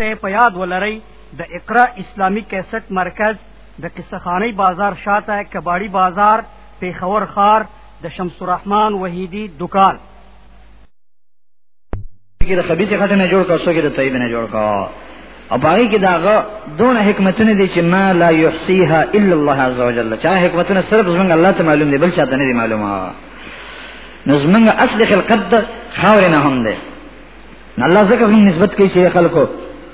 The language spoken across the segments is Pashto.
ته په یاد ولرئ د اقرا اسلامی کیسټ مرکز د قصخانی بازار شاته کباړی بازار پیښور خار د شمس الرحمن وحیدی دکان کې د خبيث خټه نه جوړ کا سو کې د طيب نه جوړ کا او باقي کې داغه دون حکمتونه دي چې ما لا يحصيها الا الله عز وجل چا حکمتونه صرف زمونږ الله ته معلوم دي بل چاته نه دي معلومه نو زمونږ اصل خلقت د خاور نه هم ده الله زکه زمونږ نسبت کوي چې خلکو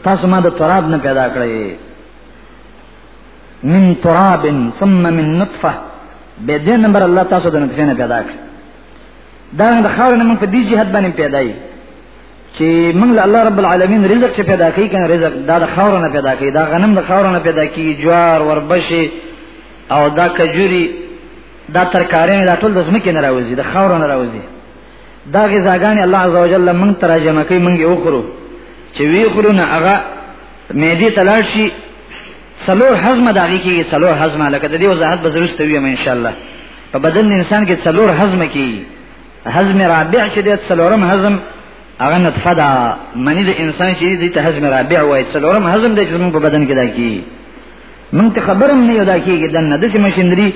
تاسو ما د تراب نه پیدا کړی من تراب ثم من نطفه به دې نمبر الله تاسو د نطفه نه پیدا کړ دا د خاور نه موږ په دې جهاد باندې پیدا یې چې موږ له الله رب العالمین رزق چې پیدا کوي کنه رزق دا د خاور نه پیدا کوي دا غنم د خاور نه پیدا کوي جوار وربشي او دا کجوري دا ترکارې دا ټول د زمکه نه راوځي د خاور نه راوځي دا غذاګانې الله عزوجل مونږ ترجمه کوي مونږ یو خورو چې وی خورو نه هغه مېدی تلاړ شي څلور هضم داږي کې څلور هضم لکه د دې وضاحت به ضرورت وي ان شاء الله په بدن انسان کې څلور هضم کې هضم رابع چې د څلورم هضم هغه نطفه ده منی د انسان چې د هضم رابع وایي څلورم هضم د جسم په بدن کې دا کی مونږ ته خبرم نه یو دا کیږي دنه د ماشينري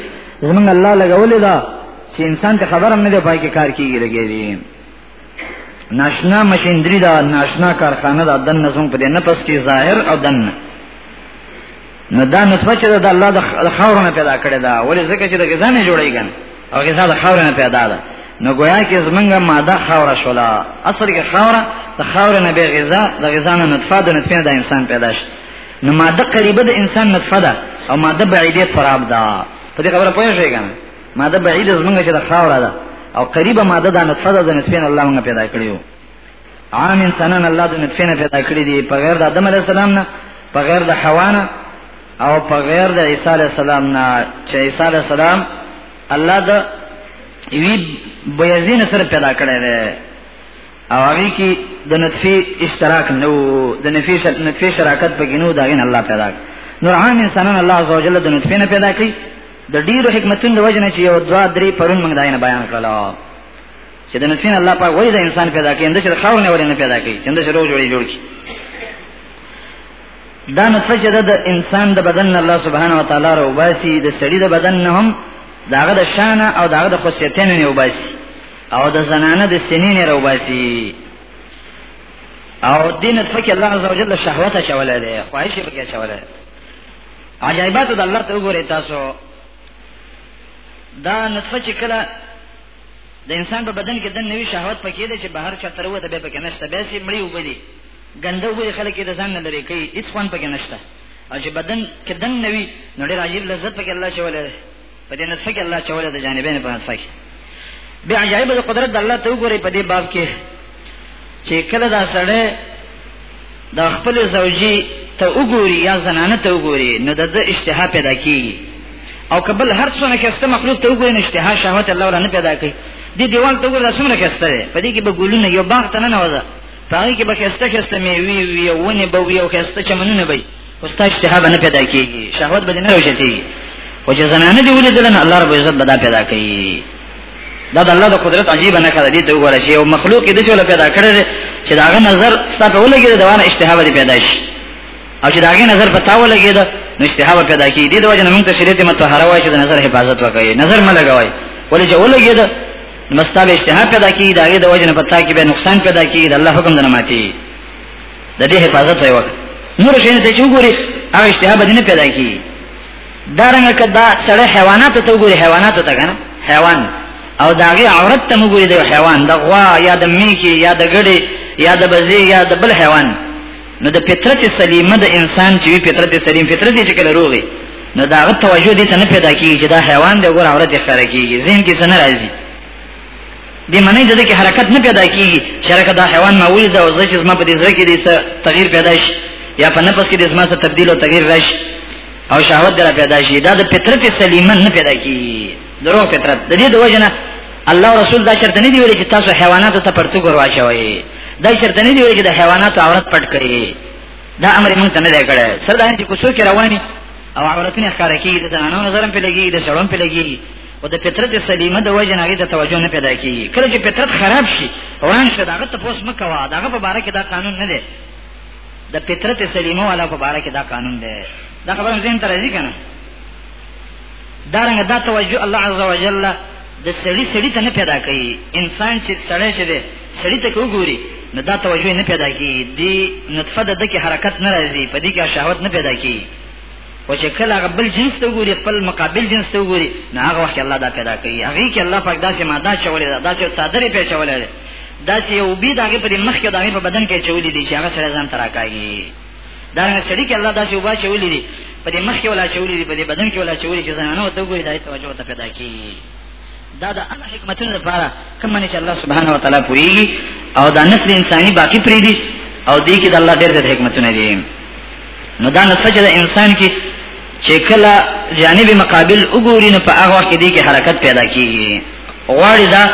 زمونږ الله لګولې دا چې انسان ته خبرم نه دی پای کې کار کیږي لګې دي ناشنا ماشينري دا ناشنا کارخانه دا دنه زمونږ په دې نه پس کې ظاهر او دنه نو دا نطفه چې د الله د خاورونه پیدا کړې دا ولې ځکه چې د غذا نه جوړې ګن او غذا د خاورونه پیدا ده نو گویا کې زمونږه ماده خاوره شولا اصل کې خاوره د خاورې نه به غذا د غذا نه نطفه د نطفه د انسان پیدا شي نو ماده قریبه د انسان نطفه ده او ماده بعیده تراب ده په دې خبره پوه شئ کنه ماده بعیده زمونږ چې د خاوره ده او قریبه ماده د نطفه ده د نطفه نه الله موږ پیدا کړیو عام انسانان الله د نطفه نه پیدا کړی دي په غیر د آدم علی السلام نه په غیر د حوا نه او په غیر د عیسی علی السلام نه چې عیسی علی السلام الله د وی بيزین سره پیدا کړی دی او هغه کې د نطفه اشتراک نو د نفیشت نطفه شراکت په ګینو دا غین الله پیدا نور عام انسانان الله عزوجل د نطفه نه پیدا کړي د ډیرو حکمتونو د وجنه چې یو دوا درې پرون موږ داینه بیان کړل چې د نطفه الله پاک وایي د انسان پیدا کړي اند چې خاور نه ورنه پیدا کړي چې اند چې روز جوړي جوړ کړي دا نطفه چې د انسان د بدن الله سبحانه و تعالی را وباسي د سړي د بدن نه هم داغه د شان او داغه د خصيتن نه وباسي او د زنانه د سنین روباسي او دین فکر الله عزوجل شهوت چوله دی خواهش به چوله عجایبات د الله ته وګورئ تاسو دا نطفه چې کله د انسان په بدن کې د نوې شهوت پکې ده چې بهر چا تر وته به پکې نشته به سي مړی وګړي ګنده وګړي خلک د ځان نه لري کوي هیڅ خوان پکې نشته او چې بدن کې د نوې نړۍ راځي لذت پکې الله شوله په دې نسخه کې الله چوله د جانبین په نسخه کې بیا عجایب د قدرت د الله ته وګورئ په دې باب کې چې کله دا سړی د خپل زوجي ته وګوري یا زنانه ته وګوري نو د اشتها پیدا کیږي او قبل هر څونه کې است مخلوق ته وګوري نو اشتها شهوت الله ولا نه پیدا کوي دې دیوال ته وګوري څومره کې است دی په دې کې به ګلونه یو باغ ته نه نوځه پاره کې به خسته خسته میوي وي ونه به وي او خسته چمنونه به وستا اشتها به نه پیدا کیږي شهوت به نه راوځي او چې زنانه دی ولې دلنه الله رب عزت به دا پیدا کوي دا د الله د قدرت عجیب نه کړه دې ته وګوره چې یو مخلوق دې څه پیدا کړی چې داغه نظر ستاسو ولګي دا ونه اشتها به پیدا شي او چې داغه نظر په تاو لګي دا نو اشتها به پیدا کیږي د وجه موږ ته شریعت متطهره وایي چې د نظر حفاظت وکړي نظر مې لګوي ولې چې ولګي دا مستاب اشتها پیدا کیږي داغه د وجه نه پتا کې به نقصان پیدا کیږي د الله حکم نه ماتي د دې حفاظت یې وکړ نور شي ته چې وګوري هغه اشتها به نه پیدا کی دا رنګ کدا سړی حیوانات ته وګوري حیوانات ته کنه حیوان او داغه عورت ته وګوري د حیوان د غوا یا د میکی یا د ګډي یا د بزی یا د بل حیوان نو د فطرت سلیمه د انسان چې فطرت سلیم فطرت چې کله روغي نو داغه توجه دې ته نه پیدا کیږي چې دا حیوان د ګور عورت ښکاره کیږي ذهن کې څه نه راځي دې منې د دې کې حرکت نه پیدا کیږي شرکه دا حیوان ما ولید او زه چې زما په دې زړه کې دې څه تغییر پیدا شي یا په نفس کې دې زما څه تبديل او تغییر راشي او شهوت دره پیدا شي دا د فطرت سلیمه نه پیدا کیږي درو فطرت د دې د وجنه الله رسول دا شرط نه دی ویل چې تاسو حیواناتو ته پرتو ګور واچوي دا شرط نه دی ویل چې د حیواناتو عورت پټ کړي دا امر موږ ته نه دی کړی سره دا چې کوڅو کې رواني او عورتونه ښکار کیږي د زنانو نظر په لګي د شړون په لګي او د فطرت سلیمه د وجه نه د توجه نه پیدا کیږي کله چې فطرت خراب شي وران شي داغه ته پوس مکوا داغه په باره کې دا قانون نه دی د فطرت سلیمه والا په باره کې دا قانون دی دا خبره زین تر ځی کنه دا رنګ دا توجه الله عز وجل د سړی سړی ته نه پیدا کوي انسان چې سړی شه دی سړی ته وګوري نو دا توجه نه پیدا کیږي دی نطفه د دکی حرکت نه راځي په دې کې شهوت نه پیدا کیږي او چې کله هغه بل جنس ته وګوري خپل مقابل جنس ته وګوري نو هغه وخت الله دا پیدا کوي هغه کې الله پاک داسې ماده چولې ده داسې صادرې په چولې ده داسې یو بي دغه په مخ کې دغه په بدن کې چولې دي چې هغه سره ځان تراکاږي دا نه سړي کې الله داسې وبا چولې دي په مخ کې ولا چولې دي په بدن کې ولا چولې چې زنانه ته وګوري دایته توجه ته پیدا کوي دا د هغه حکمتونو لپاره کوم نه چې الله سبحانه وتعالى پوریږي او دا نسل انساني باقی پری دي او دې کې د الله ډېر د حکمتونه دي نو دا نسل چې د انسان کې چې کله جانب مقابل وګوري نو په هغه وخت دې کې حرکت پیدا کیږي غواړي دا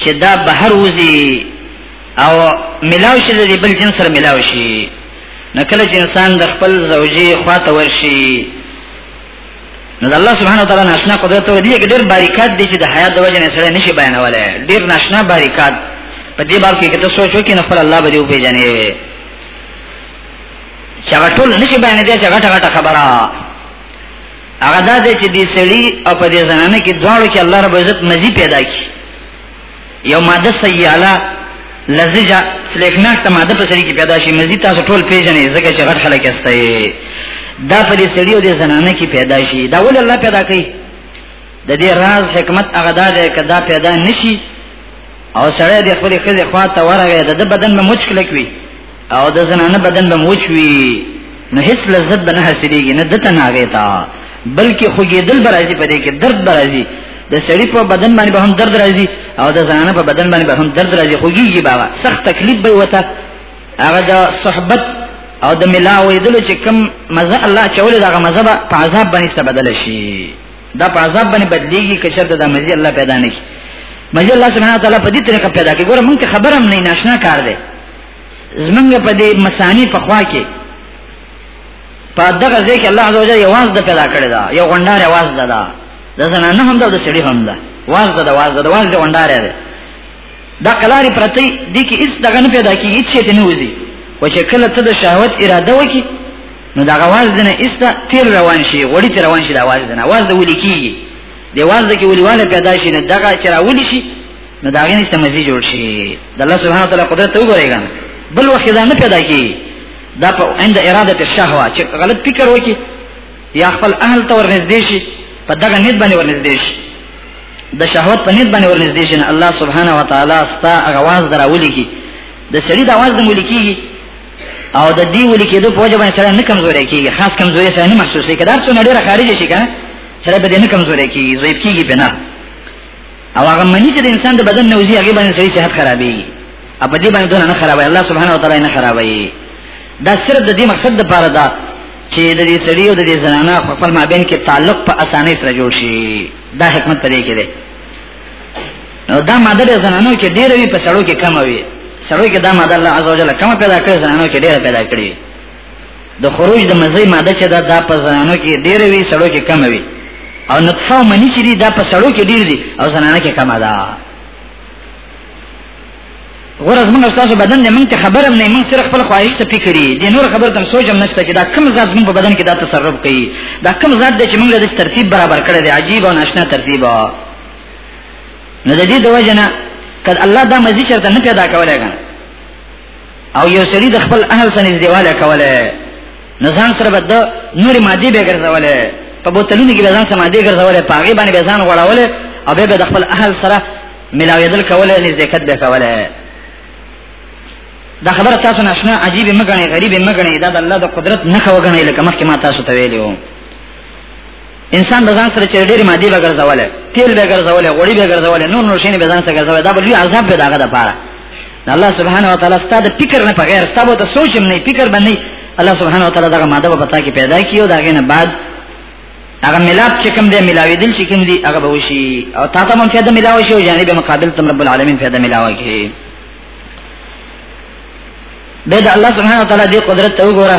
چې دا بهر وځي او ملاو شي د بل جنس سره ملاو شي نو کله چې انسان د خپل زوجي خواته ورشي نو الله سبحانه وتعالى ناشنا قدرت او دې کې ډېر باریکات دي چې د حیات د وجه نه سره نشي بیانولای ډېر ناشنا باریکات په دې باب کې کته سوچو کې نه خپل الله به دې وپیژنې چې هغه ټول نشي بیان دي چې غټه غټه خبره هغه دا دې چې دې سړي او په دې زنانه کې دواړو کې الله رب عزت مزي پیدا کړي یو ماده سیاله لزجه سلیکناک ته ماده په سړي کې پیدا شي مزي تاسو ټول پیژنې ځکه چې غټ خلک استای دا په دې سړي او دې زنانه کې پیدا شي دا ول الله پیدا کوي د دې راز حکمت هغه دا دی چې دا پیدا نشي او سړی د خپل خزه خواته ورغی د بدن مچ کلک وي او د زنانه بدن به موچوي نو هیڅ لذت به نه حاصلېږي نه دته ناګه تا بلکې خوګېدل به راځي په دې کې درد به راځي د سړی په بدن باندې به هم درد راځي او د زنانه په بدن باندې به هم درد راځي خوګيږي بابا سخت تکلیف به وته هغه د صحبت او د ملاوي دل چې کم مزه الله چول دا مزه په عذاب باندې څه بدل شي دا په عذاب باندې بدليږي که شرط د مزه الله پیدا نه کی مزه الله سبحانه وتعالى په دې طریقه پیدا کوي ګوره مونږ خبرم نه ناشنا کار دی زمنګ په دې مسانی په خوا کې په دغه ځای کې الله عزوجل یو واز د پیدا کړی دا یو غونډار واز ده دا د زنانه هم ده د سړي هم ده واز ده واز ده واز ده غونډار ده دا کلاری پرتی دی کې هیڅ دغه نه پیدا کیږي هیڅ شي نه وځي و چې کله ته د شهوت اراده وکې نو دا غواز دنه ایستا تیر روان شي غړي تیر روان شي دا واز دنه واز د ولي کیږي دی واز د کې ولي والا پیدا شي نه دغه چې راولي شي نو دا غي نشته مزي جوړ شي د الله سبحانه وتعالى قدرت وګورئ ګان بل وخت دا نه پیدا کی دا په عند اراده الشهوه چې غلط فکر وکي یا خپل اهل ته ورنږدې شي په دغه نیت باندې ورنږدې شي د شهوت په نیت باندې ورنږدې شي الله سبحانه وتعالى ستا اغواز دراولي کی د سړي د اواز د ملکی او د دې ولي کېدو په وجه باندې سره نه کمزوري کیږي خاص کمزوري سره نه محسوسې کړه درڅو نه ډیره خارج شي کنه سره به دې نه کمزوري کیږي زویب کیږي بنا او هغه منی چې د انسان د بدن نوځي هغه باندې صحیح صحت خرابي اپ دې باندې دونه نه خرابي الله سبحانه و تعالی نه خرابي دا صرف د دې مقصد لپاره دا چې د دې سړي او د دې زنانه په خپل مابین کې تعلق په اسانۍ سره جوړ شي دا حکمت پدې کې دی نو دا ماده د زنانو کې ډېر وي په سړو کې کم وي سړو کې دا ماده الله عزوجل کم پیدا کړې زنانو کې ډېر پیدا کړې د خروج د مزي ماده چې دا د په زنانو کې ډېر وي سړو کې کم وي او نطفه او منی چې دي دا په سړو کې ډېر دي او زنانه کې کم ده غرض موږ تاسو بدن نه موږ ته خبرم نه موږ سره خپل خواهش ته فکرې دي نور خبر تم سوچم نشته چې دا کم ذات موږ په بدن کې دا تصرف کوي دا کم ذات د چې موږ د ترتیب برابر کړی دی عجیب او ناشنا ترتیب نو د دې د وجنه کله الله دا مزي چرته نه پیدا کولای کنه او یو سړي د خپل اهل سره نږدېواله کوله نو ځان سره بد نور مادي به ګرځوله په بوتلونو کې به ځان سره مادي ګرځوله په هغه باندې به ځان غړاوله او به د خپل اهل سره ملاوېدل کوله نزدېکت به کوله دا خبره تاسو ناشنا عجیب مګنی غریب مګنی دا د الله د قدرت نه خوګنی لکه مخکې ما تاسو ته ویلو انسان به ځان سره چې ډېری مادي به ګرځولې تیل به ګرځولې غوړي به ګرځولې نور نور شي به ځان سره ګرځولې دا به لوی عذاب به داغه د پاره الله سبحانه وتعالى ستاسو فکر نه بغیر ستاسو ته سوچ هم نه فکر باندې الله سبحانه وتعالى دغه ماده په پتا کې پیدا کیو دا غینه بعد هغه ملاپ چې کوم دی ملاوي دل چې کوم دی هغه به وشي او تا ته مونږ فائدہ ملاوي شي او جانب مقابل تم رب العالمین فائدہ ملاوي کی به د الله سبحانه وتعالى دی قدرت ته وګوره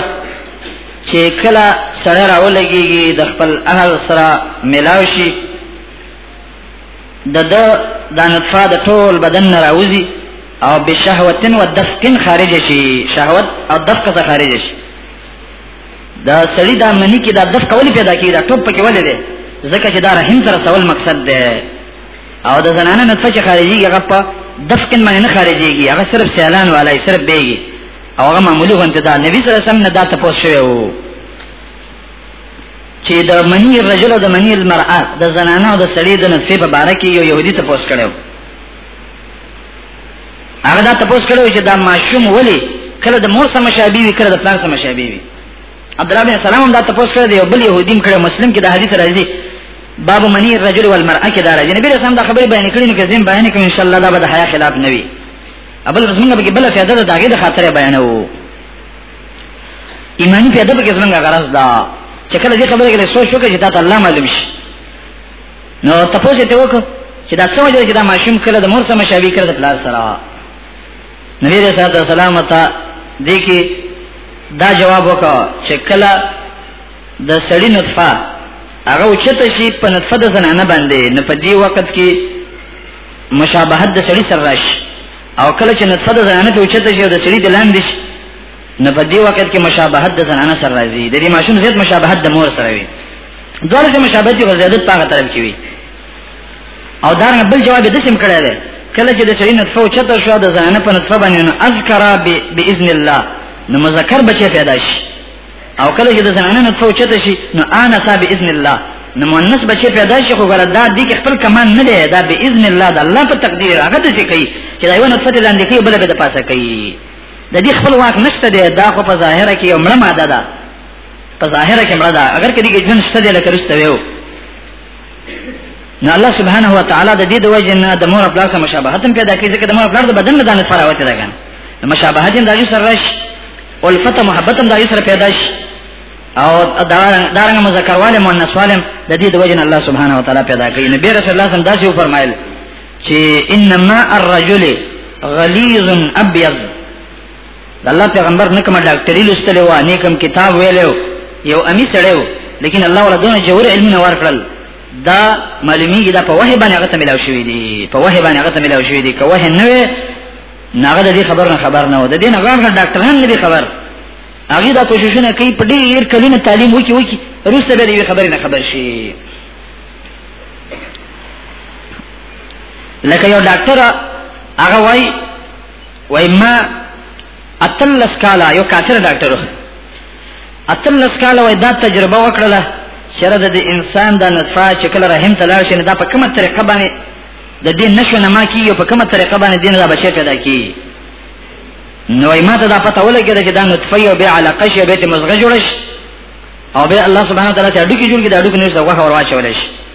چې کله سړی راولګيږي د خپل اهل سره ملاو شي د د د نطفه د ټول بدن نه راوځي او بشهوتن و دفقن خارج شي شهوت او دفق څخه خارج شي دا سړی دا منی کې دا دفق ولې پیدا کیږي دا ټوپ پکې ولې دی ځکه چې دا رحم سره سوال مقصد دی او د زنانه نطفه چې خارجيږي هغه په دفقن باندې نه خارجيږي هغه صرف سیلان والای صرف بیږي او هغه معمولی غونته ده نبی صلی الله علیه وسلم نه دا تاسو شوی وو چې د منی الرجل او د منی المرأه د زنانه او د سړي د نطفه په باره کې یو يهودي تاسو کړو هغه دا تاسو کړو چې دا ماشوم ولی کله د مور سره مشابه وي کله د پلان سره مشابه وي عبد الله بن سلام هم دا تاسو کړه دی بل يهودیم کړه مسلم کې دا حدیث راځي باب منی الرجل والمرأه کې دا راځي نبی رسول الله دا خبره بیان کړې نو کزم بیان کوم ان شاء الله دا به حیا خلاف نه وي ابل رسول الله به بل فائدہ دا داګه د خاطر بیانو ایمانی فائدہ به څنګه غرض دا چې کله دې خبره کې سوچ وکړي دا الله معلوم شي نو تاسو ته وکړه چې دا څنګه چې دا ماشوم کله د مور سره مشابه کړ د پلار سره نبی رسول الله سلام ته دیکي دا جواب وکړه چې کله د سړی نطفه هغه اوچته شي په نطفه د زنانه باندې نه په دې وخت کې مشابهت د سړی سره راشي او کله چې نطفه د زنانه په اوچته شي او د سړی د لاندې شي نه په دې وخت کې مشابهت د زنانه سره راځي د دې ماشوم زیات مشابهت د مور سره وي دوه چې مشابهت یو زیادت په هغه طرف کې وي او دا نه بل جواب د سم کړه ده کله چې د سړي نطفه چته شو د زنانه په نطفه باندې نو اذکر باذن الله نو مذکر بچي پیدا شي او کله چې د زنانه نطفه چته شي نو انس باذن الله نو مؤنث بچي پیدا شي خو ګره دا دي کې خپل کمان نه دی دا باذن الله د الله په تقدیر هغه د څه کوي چې دا یو نطفه لاندې کې بل به د پاسه کوي د دې خپل واک نشته دی دا خو په ظاهره کې یو مړه ماده ده په ظاهره کې مړه ده اگر کدی کې جن شته دی لکه رسته ویو نو الله سبحانه و تعالی د دې د وجه نه د مور خپل سره مشابهت پیدا کړي ځکه د مور خپل د بدن نه دانه فرا وته راغان د مشابهت د یو سره رش او الفت محبت د یو سره پیدا شي او دارنګ مذکر والے مؤنث والے د دې د وجه نه الله سبحانه و تعالی پیدا کړي نبی رسول الله صلی الله علیه وسلم فرمایل چې انما الرجل غلیظ ابيض د الله پیغمبر نه کومه ډاکټري لوستلې و نه کوم کتاب ویلو یو امی سړیو لیکن الله ولا دونه جوړ علم نه ورکړل دا معلومیږي دا په وحی باندې هغه ته ملاو شوې دي په وحی باندې هغه ته ملاو شوې دي که وحی نه وي ناغه د دې خبر نه خبر نه و د دې نه غواړم ډاکټر هم نه دي خبر هغه دا کوششونه کوي په ډیر کلونه تعلیم وکي وکي روسته به دې خبر نه خبر شي لکه یو ډاکټر هغه وای وای ما اتلس کاله یو کافر ډاکټر اتلس کاله وای دا تجربه وکړله چېرې د انسان د نطفه چې کله رحم ته لاړ شي دا په کومه طریقه باندې د دې نشو نه ما کیږي په کومه طریقه باندې دین را بچی پیدا کیږي نو ما ته دا پته ولګېده چې دا نطفه یو به علاقه شي به ته مزغه جوړ شي او به الله سبحانه وتعالى ته اډو کې جوړ کې دا اډو کې نشته غوخه ورواچول شي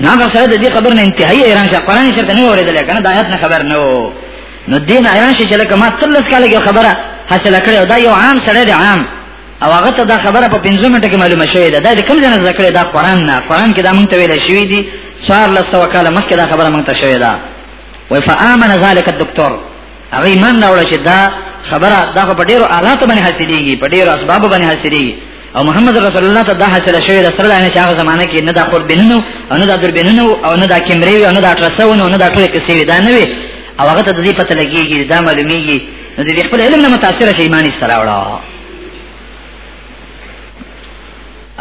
نه هغه سره د دې خبر نه انتهایی ایران شه قرآن شرط نه اوریدل کنه د آیات نه خبر نه وو نو دین ایران شه چې لکه ما تلس کاله کې خبره حاصله کړې دا یو عام سره دی عام او هغه ته دا خبره په 15 منټه کې معلومه شوې ده دا د کوم ځای نه ذکر دا قرآن نه قرآن کې دا مونږ ته ویل شوې دي څوار لسو کاله مخکې دا خبره مونږ ته شوې ده وای فآمن ذلک الدکتور هغه ایمان راوړ چې دا خبره دا په ډیرو آلات باندې حاصلېږي په ډیرو اسباب باندې حاصلېږي او محمد رسول الله ته دا حاصله شوې د سره دانه چې هغه زمانہ کې نه دا خور بننو او نه دا در بننو او نه دا کیمرې او نه دا ترسونه او نه دا ټول کسې دا نه وي او هغه ته د دې پته لګيږي دا معلومیږي نو د خپل علم نه متاثر شي ایمان یې سره وړا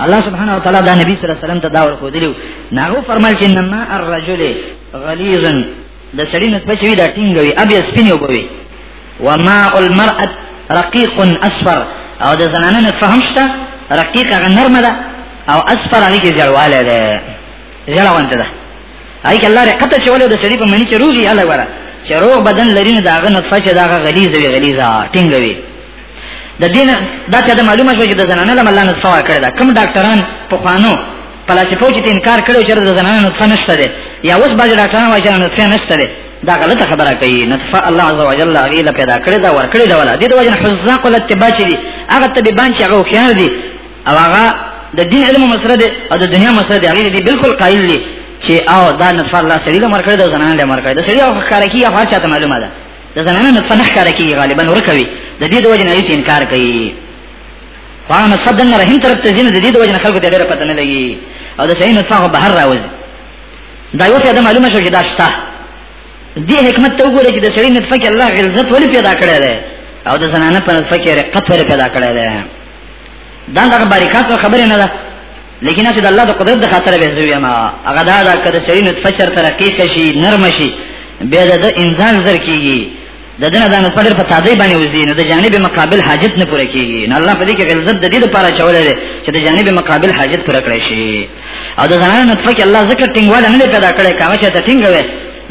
الله سبحانه وتعالى دا نبی صلی الله علیه وسلم ته دا ورکو دیو ناغو فرمایل چې نما الرجل غلیظ د سړی نطفه چې دا ټینګ وي ابي سپینه وبوي وماء المرأه رقيق اصفر او د زنانه نطفه هم شته رقيق هغه نرمه ده او اصفر هغه کې جړواله ده جړوانته ده هغه کې الله رقته چې ولې د سړی په منی چې روغي الله ورا چې روغ بدن لري نه داغه نطفه چې داغه غلیظ وي غلیظه ټینګ وي د دین دا ته معلومه شوه چې د زنانه له الله نطفه کړی دا کوم ډاکټران په خوانو فلسفو چې انکار کړو چې د زنانه نطفه نشته ده یا اوس باج ډاکټران وايي چې نطفه نشته ده دا غلطه خبره کوي نطفه الله عز وجل هغه له پیدا کړی دا ور کړی دا ولا دي د وجه حزاق ول اتباع دي هغه طبيبان چې هغه خيار دي او هغه د دین علم مسره دي او د دنیا مسره دي هغه دي بالکل قائل دي چې او دا نطفه الله سړي له مر کړی دا زنانه له مر کړی دا سړي او خاره کی هغه چاته معلومه ده د زنانه نطفه نه خاره کی غالبا ور کوي د دې د وجه نه انکار کوي قرآن مصحف دنه رحیم طرف ته ځینې د دې د وجه نه خلکو ته ډېره پته نه لګي او د صحیح مصحف بهر راوځي دا یو څه د معلومه شو چې دا شته دې حکمت ته وګوره چې د سړي نطفه کې الله غلظت ولې پیدا کړی دی او د زنانه په نطفه کې رقت ولې پیدا کړی دی دا دغه باریکات خبره نه ده لیکن چې د الله د قدرت د خاطر به زوی ما هغه دا د کده سړي نطفه چر ترقی کشي نرم شي به د انسان زر کیږي د دنه د نسبت په تادی باندې وزي نو د جانب مقابل حاجت نه پوره کیږي نه الله په دې کې غلظت د دې لپاره چولې ده چې د جانب مقابل حاجت پوره کړی شي او د زنانه نطفه کې الله ذکر ټینګواله نه پیدا کړي کاوه چې ته ټینګ وې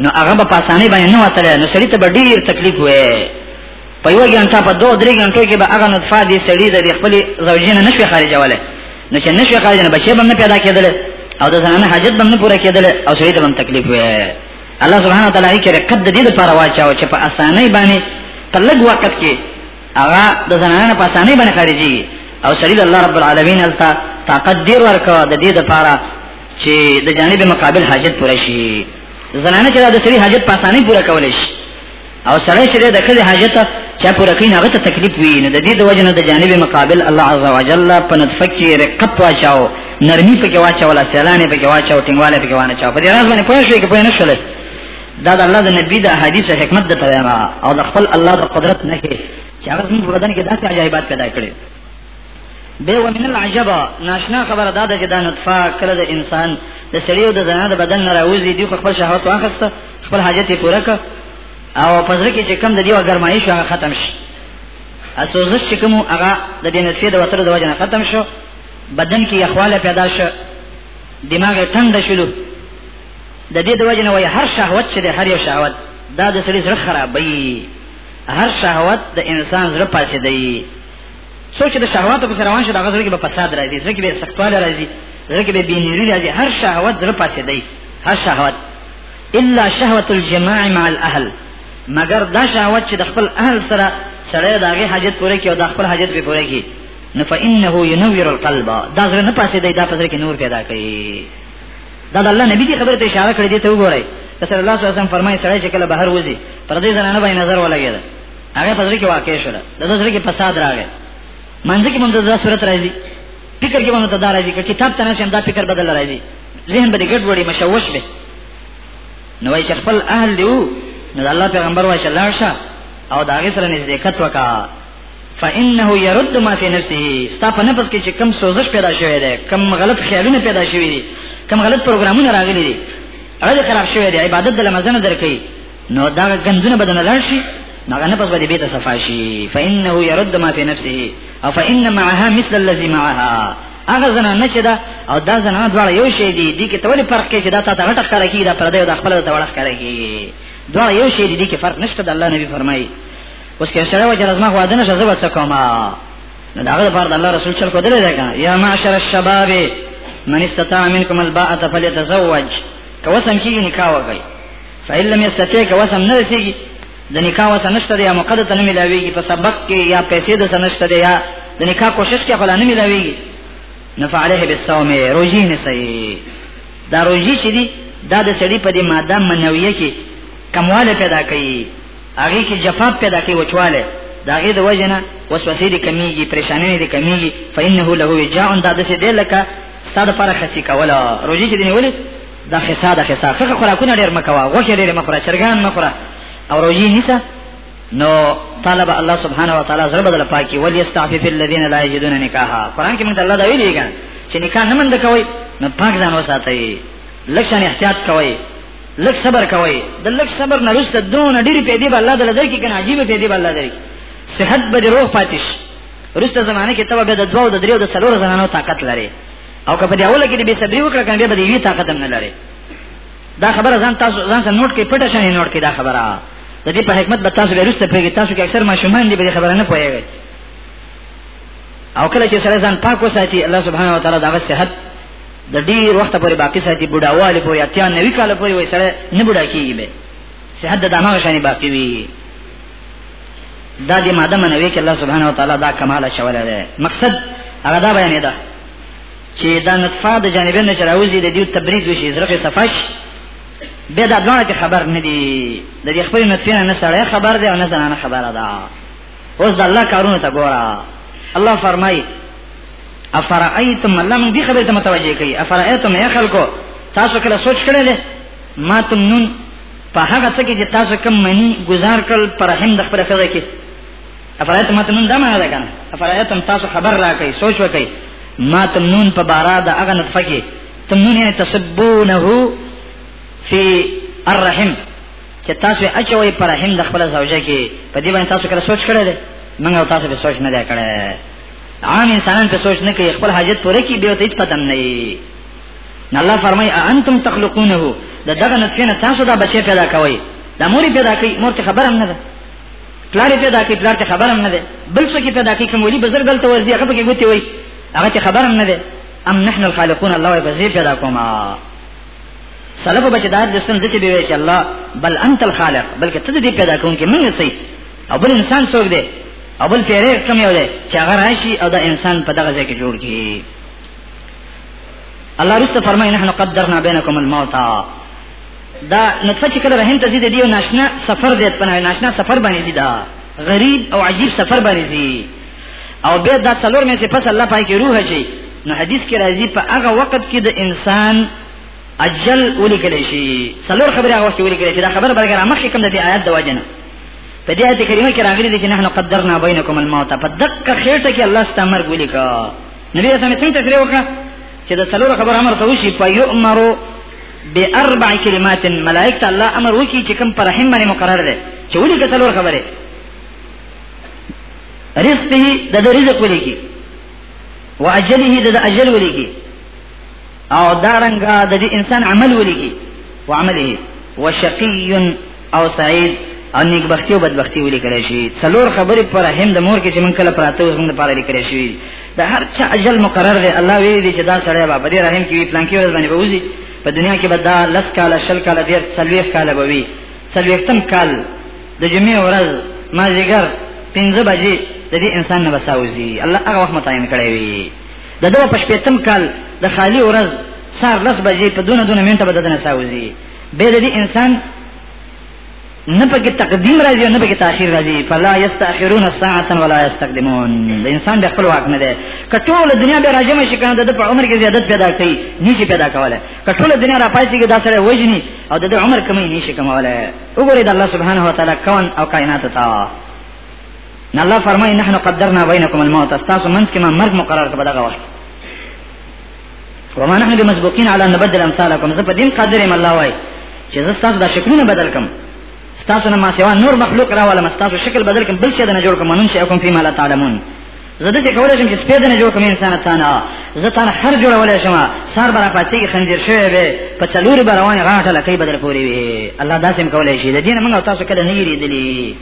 نو هغه په پاسانه باندې نه وتل نو سړی ته ډیر تکلیف وې په یو غنټه په دوه درې غنټو کې به هغه نطفه دې سړی د خپل زوجینه نشوي خارجواله نو چې نشوي خارجنه بچي به نه پیدا کېدل او د زنانه حاجت به نه پوره کېدل او سړی ته هم تکلیف وې الله سبحانه وتعالى کې رقت دې لپاره واچاو چې په اسانۍ باندې په لږ وخت کې هغه د زنانه په اسانۍ باندې خارجي او سړي الله رب العالمین التا طاقت دې ورکو د دې لپاره چې د جانب مقابل حاجت پوره شي زنانه چې د سړي حاجت په اسانۍ پوره کول شي او سره چې د کله حاجت چا پر کین هغه ته تکلیف وی نه د دې د وجنه د جانب مقابل الله عز وجل په نطفه کې رقب واچاو نرمي په کې واچاو ولا سلانه په کې واچاو ټینګواله په کې وانه چاو په دې راز باندې پوه شئ کې پوه نه شول دا د الله د نبی د حدیث حکمت د تیارا او د خپل الله د قدرت نه کې چې هغه زموږ بدن کې داسې عجایبات پیدا کړي به ومن العجب ناشنا خبره دا ده چې دا نطفه کله د انسان د سړیو د زنانه د بدن نه راوځي دی خپل شهوت واخسته خپل حاجت یې پوره کړ او پزړه کې چې کم د دیو ګرمایي شو هغه ختم شي اسوزش چې کوم هغه د دې نتفې د وتر د وجه نه ختم شو بدن کې یخواله پیدا شو دماغ تند شلو د دې د وجه نه وای هر شهوت چې د هر یو شهوت دا د سړي زړه خرابوي هر شهوت د انسان زړه پاسې دی سوچ د شهوت په سره روان شي د غزر کې په فساد راځي زړه کې به سختواله راځي زړه کې به بینری راځي هر شهوت زړه پاسې دی هر شهوت الا شهوت الجماع مع الاهل مگر دا شهوت چې د خپل اهل سره سره داغه حاجت پوره کی او د خپل حاجت به پوره کی نو فإنه ينور القلب دا زړه نه پاسې دی دا پسره کې نور پیدا کوي دا د الله نبی دی خبره ته اشاره کړې دي ته وګورئ رسول الله صلی الله علیه وسلم فرمایي سړی چې کله بهر وځي پر دې زنانه باندې نظر ولګید هغه پسره کې واقع شول د دې سره کې فساد راغی منځ کې مونږ د صورت راځي فکر کې مونږ ته دا راځي چې کتاب ته نه شم دا فکر بدل راځي ذهن به ګډ وړي مشوش به نو وای چې خپل اهل دیو نو الله پیغمبر وای چې لاړ شه او دا غي سره نزدېکت وکا فانه يرد ما في نفسه ستا په نفس کې چې کم سوزش پیدا شوی دی کم غلط خیالونه پیدا شوی دي کم غلط پروګرامونه راغلي دي اړه خراب شوی دی عبادت د لمزنه درکې نو دا غندونه بدن لاړ شي نغه نه پس باندې بیت صفاشي فانه يرد ما في نفسه او فان معها مثل الذي معها هغه زنانه چې دا او دا زنانه دواړه یو شی دي دي کې تولې فرق کې چې دا تا ته غټه ښکاره کیږي دا پر دې د خپل ته وړه ښکاره کیږي دواړه یو شی دي کې فرق نشته د الله نبی فرمایي اوس کې سره وجه لازمه خو ادنه شزه وڅ کوما نو دا هغه پر د الله رسول چل کو دلې راګه یا معاشر الشباب من استطاع منکم الباءه فليتزوج کوسم کیږي نکاح وکړي فإن لم يستطيع کوسم نه رسیږي د نکاح وسنشته دی یا مقدر ته نه ملاویږي په سبق کې یا پیسې د سنشته دی یا د نکاح کوشش کې خلا نه ملاویږي نفعله بالصوم روزي نه صحیح دا روزي چې دی دا د سړي په دې ماده منویه کې کمواله پیدا کوي هغه کې جفاف پیدا کوي وچواله دا غي د وجنه وسوسې دي کمیږي پریشانې دي کمیږي فإنه له وجاء دا د سې دې لکه ستاسو لپاره خسي کوله روزي چې دی نیولې دا خسا دا خسا څخه خوراکونه ډیر مکوا غوښه ډیر مخوره چرګان مخوره او روزي نیسه نو طالب الله سبحانه و تعالی زړه بدل پاکي ولي استعفف الذين لا يجدون نکاحا قران کې موږ الله دا ویلي ګان چې نکاح نه مند کوي نو پاک ځان وساتي لکشان احتیاط کوي لک صبر کوي د لک صبر نه رسته دون ډیر په دې الله دل درکې کنه عجیب په دې الله درکې صحت به روح پاتش رسته زمانه کې تبه د دوه د دریو د سلور زنانو طاقت لري او که په دې اوله کې دې صبري وکړه کنه بیا به دې وی طاقت هم نه لري دا خبره ځان تاسو ځان سره نوٹ کې پټه شنه نوٹ کې دا خبره د دې په حکمت به تاسو ورسته پیږي تاسو کې اکثر ماشومان دې به خبره نه پوهیږي او کله چې سره ځان پاک وساتي الله سبحانه و تعالی دغه صحت د ډیر وخت پورې باقی ساتي بډاواله پورې اتیا نوي کال پورې وای سره نه بډا کیږي به صحت د دماغ شانی باقی وي دا دې ماده منوي کې الله سبحانه وتعالي دا کمال شوله ده مقصد هغه دا بیان ده چې دا نطفه د جانبین نه چراوزی د دې تبرید وشي زرقه صفاش به دا دونه کې خبر نه دی د دې خپل نطفه نه سره خبر دی او نه زنانه خبره ده اوس د الله کارونه ته ګوره الله فرمای افرایتم الله من دې خبره ته متوجه کوي افرایتم یا خلکو تاسو کله سوچ کړل ما تم نون په هغه څه کې چې تاسو کوم منی گزار کړل پر رحم د خپل خزه کې افرایتم تمنون دا معنا ده کنه افرایتم تاسو خبر راکړئ سوچ وکړئ ما تمنون په بارا د هغه نطفه کې تمنون یې تسبونه فی الرحم چې تاسو اچوي پر رحم د خپل زوجه کې په دې باندې تاسو کله سوچ کړی دی موږ تاسو به سوچ نه دی کړی عام انسانان په سوچ نه کوي خپل حاجت پوره کوي به ته هیڅ پتن نه نه الله فرمای انتم تخلقونه د دغه نطفه نه تاسو دا بچی پیدا کوئ دا مور پیدا کوي مور ته خبرم نه ده پلار پیدا کوي پلار ته خبرم نه ده بل څوک پیدا کوي کوم ولي بزرګ دلته ورځي هغه پکې ګوتې وای هغه ته خبرم نه ده ام نحن الخالقون الله یې بزی پیدا کوما سلف بچ دا د سن دته دی چې الله بل انت الخالق بلکې ته دې پیدا کوونکی موږ سي او بل انسان څوک دی او بل پیرې کم یو دی چې هغه راشي او دا انسان په دغه ځای کې جوړ کی الله رسول فرمایي نحنو قدرنا بینکم الموت دا نطفه چې کله رحم ته زیده دیو ناشنا سفر دیت پنه ناشنا سفر باندې زیده غریب او عجیب سفر باندې زی او به دا څلور مې صفات الله پای کې روح شي نو حدیث کې راځي په هغه وخت کې د انسان اجل ولي کلی شي څلور خبره هغه وخت ولي کلی شي دا خبره برګر مخکې کوم د دې آیات د وجنه په دې آیت کریمه کې راغلي دي چې نحنو قدرنا بینکم الموت په دقه خېټه کې الله ستاسو مرګ ولیکا نبی اسلام څنګه تشریح وکړه چې د څلور خبر امر ته وشي فیؤمرو باربع کلمات ملائکه ته الله امر وکي چې کوم پر رحم باندې مقرر دي چې ولي که څلور خبره رزقه د رزق ولي کی واجله د اجل ولي کی او دارنګا د دې انسان عمل ولګي او عمله وشقي او سعيد او نیک بختی او بدبختی ولي کړی شي څلور خبرې پر هم د مور کې چې من کله پراته اوس موږ د پاره لیکل شي د هر چا اجل مقرر دی الله ویلي دی چې دا سړی به بدی رحم کې وي پلان کې ورځ باندې بوزي په دنیا کې به دا لس کاله شل کاله ډیر څلويخ کاله به وي څلويختم کال د جمعې ورځ ما زیګر 15 بجې د دې انسان نه بساوځي الله هغه وخت متعین کړی وي د دوه په شپېتم کال د خالی ورځ سار لس بجې په دونه دونه منټه به دنه ساوځي به د انسان نه پکې تقدیم راځي نه پکې تاخير راځي فلا یستاخرون ساعتا ولا یستقدمون د انسان د خپل واک نه ده کټول دنیا به راځم شي کنه د عمر کې زیادت پیدا کوي نشي پیدا کوله کټول دنیا را پاتې کې دا سره وجني او د عمر کمی نشي کوموله وګوره د الله سبحانه و تعالی کون او کائنات ته نه الله فرمای نحنو قدرنا بینکم الموت استاسو منځ کې ما مرګ مقرر کړ دغه وخت وما نحن بمسبوقين على ان نبدل امثالكم زه په دین قادر یم الله وای چې زه تاسو د شکلونه بدل کم تاسو نه ما سوا نور مخلوق را ولا تاسو شکل بدل کم بل څه نه جوړ کم منون شي کوم فيما لا تعلمون زه د څه کولای شم چې سپید نه جوړ کم انسان ته نه زه تان خر جوړولای شم سار برا پاتې خنجر شوی به په چلوري بروان راټه لکې بدل پوری وي الله داسې کولای شي د دین موږ تاسو کله نه یریدلی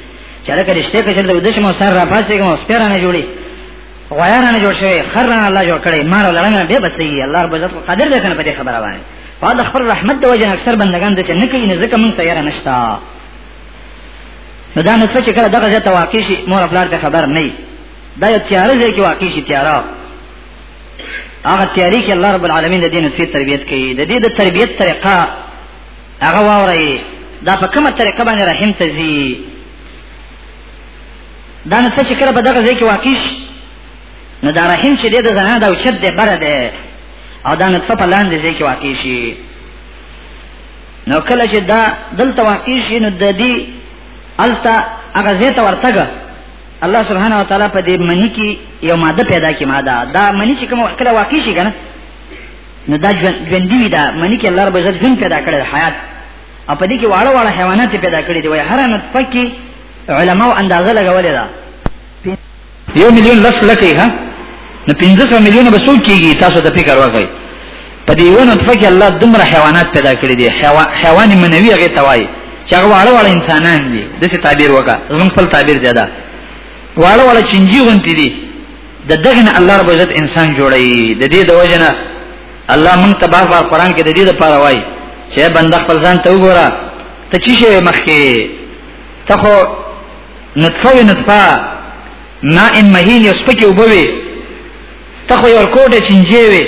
چېرې کړي شته چې د دې شمو سر را پاسې کوم سپیره نه جوړي غوایانه نه جوړ شوی خر نه الله جوړ کړي مار لړنګ به بسي الله رب عزت قادر دی کنه په دې خبره باندې په د خپل رحمت د وجه اکثر بندگان د چې نه کوي نه ځکه مونږ ته یې نشتا نو دا نو څه چې کړه دغه ځای ته واقع شي مور خپل ته خبر نه دا یو تیار ځای کې واقع شي تیار هغه تیاری کې الله رب العالمین د دین په تربیت کوي د دې د تربیت طریقه هغه واوري دا په کومه طریقه باندې رحم ته زی دا نه څه چې کړه په دغه ځای کې واقع شي نو دا رحم چې د زنه دا اوچت دی بره دی او دا نطفه په لاندې ځای کې واقع شي نو کله چې دا دلته واقع شي نو د دې التا هغه ځای ته ورتګ الله سبحانه وتعالى په دې منی کې یو ماده پیدا کی ماده دا منی چې کوم کله واقع شي کنه نو دا ژوند دی دا منی کې الله رب عزت ژوند پیدا کړی حیات او په دې کې واړه واړه حیوانات پیدا کړی دی وای هر نت پکې علماو اندازه لګولې ده یو میلیون لس لکه ها نو 500 میلیون به څو کیږي تاسو ته فکر وکړئ په دې ونه تفکر الله دمر حیوانات پیدا کړی دي حیوان منوي هغه توای چې هغه واړه واړه انسانان دي د څه تعبیر وکا زمون خپل تعبیر دی دا واړه واړه چنجي غونتی دي د دغه نه الله رب عزت انسان جوړي د دې د وجنه الله مونږ ته بار بار قران کې د دې لپاره وایي چې بنده خپل ځان ته وګوره ته چی شي مخکې ته خو نطفه نطفه نا ان مهین یو سپکی وبوي ته خو یو کوټه چنجي وي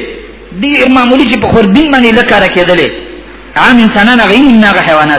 ډیر معمولی چې په خور دین باندې لکاره کېدلې عام انسانان غوښنه غوښنه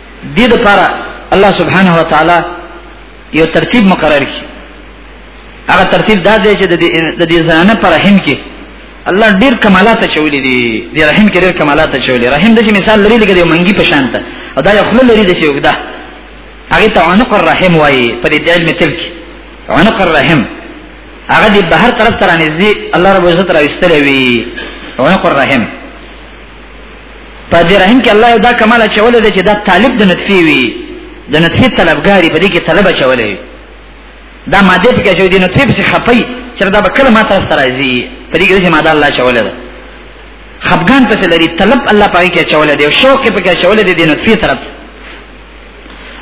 دې لپاره الله سبحانه و تعالی یو ترتیب مقرر کړي هغه ترتیب دا دی چې د دې زنانه پر رحم کې الله ډیر کمالات چولې دي د رحم کې ډیر کمالات چولې رحم د چې مثال لري لکه یو منګي په شان ته او دا یو خپل لري د چې وګدا هغه ته عنق الرحم وایي په دې علم تل کې عنق الرحم هغه د بهر طرف تر نږدې الله رب عزت راوستلې وي عنق الرحم په دې رحم کې الله دا کمال چولې ده چې دا طالب د نطفي وي د نطفي طلبګاری په دې کې طلب چولې دا ماده په کې چې د نطفي په خپي چې دا به کله ما طرف ته راځي په دې کې چې ماده الله چولې ده خفغان پس لري طلب الله پای کې چولې دی شوق په کې چولې دی د نطفي طرف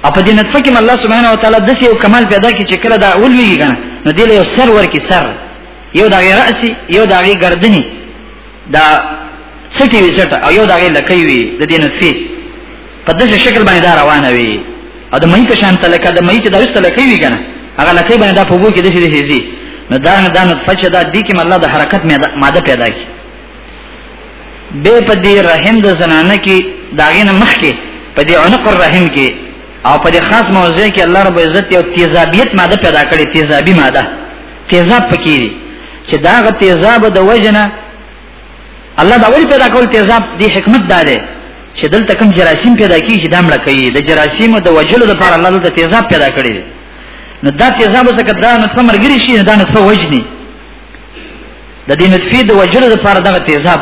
او په دې نطفه کې الله سبحانه و تعالی د سې یو کمال پیدا کړي چې کله دا اولوي کنه نو دې له سر ور کې سر یو دغه راسي یو دغه گردنی دا سټي وی سټ او یو دا غي لکې وی د دې نطفه په داسې شکل باندې دا روانه وی او د مې په شان ته لکه د مې چې دا وسته لکې وی کنه هغه لکې باندې دا په وګ کې د شي دي شي نو دا نه دا نطفه چې دا دې کې الله د حرکت ماده پیدا کی به په دې رحم د زنانه کې داغه نه مخ کې په دې عنق الرحم کې او په دې خاص موضوع کې الله رب عزت یو تیزابیت ماده پیدا کړې تیزابی ماده تیزاب پکې دي چې دا غ تیزاب د وجنه الله دا ول پیدا کول تیزاب دی حکمت دا دی چې دلته کوم جراثیم پیدا کیږي دا مړه کوي د جراثیم د وجلو لپاره الله دلته تیزاب پیدا کړی دی نو دا تیزاب څه کدا نطفه مرګري شي دا نطفه وجني د دې نطفه د وجلو لپاره دا تیزاب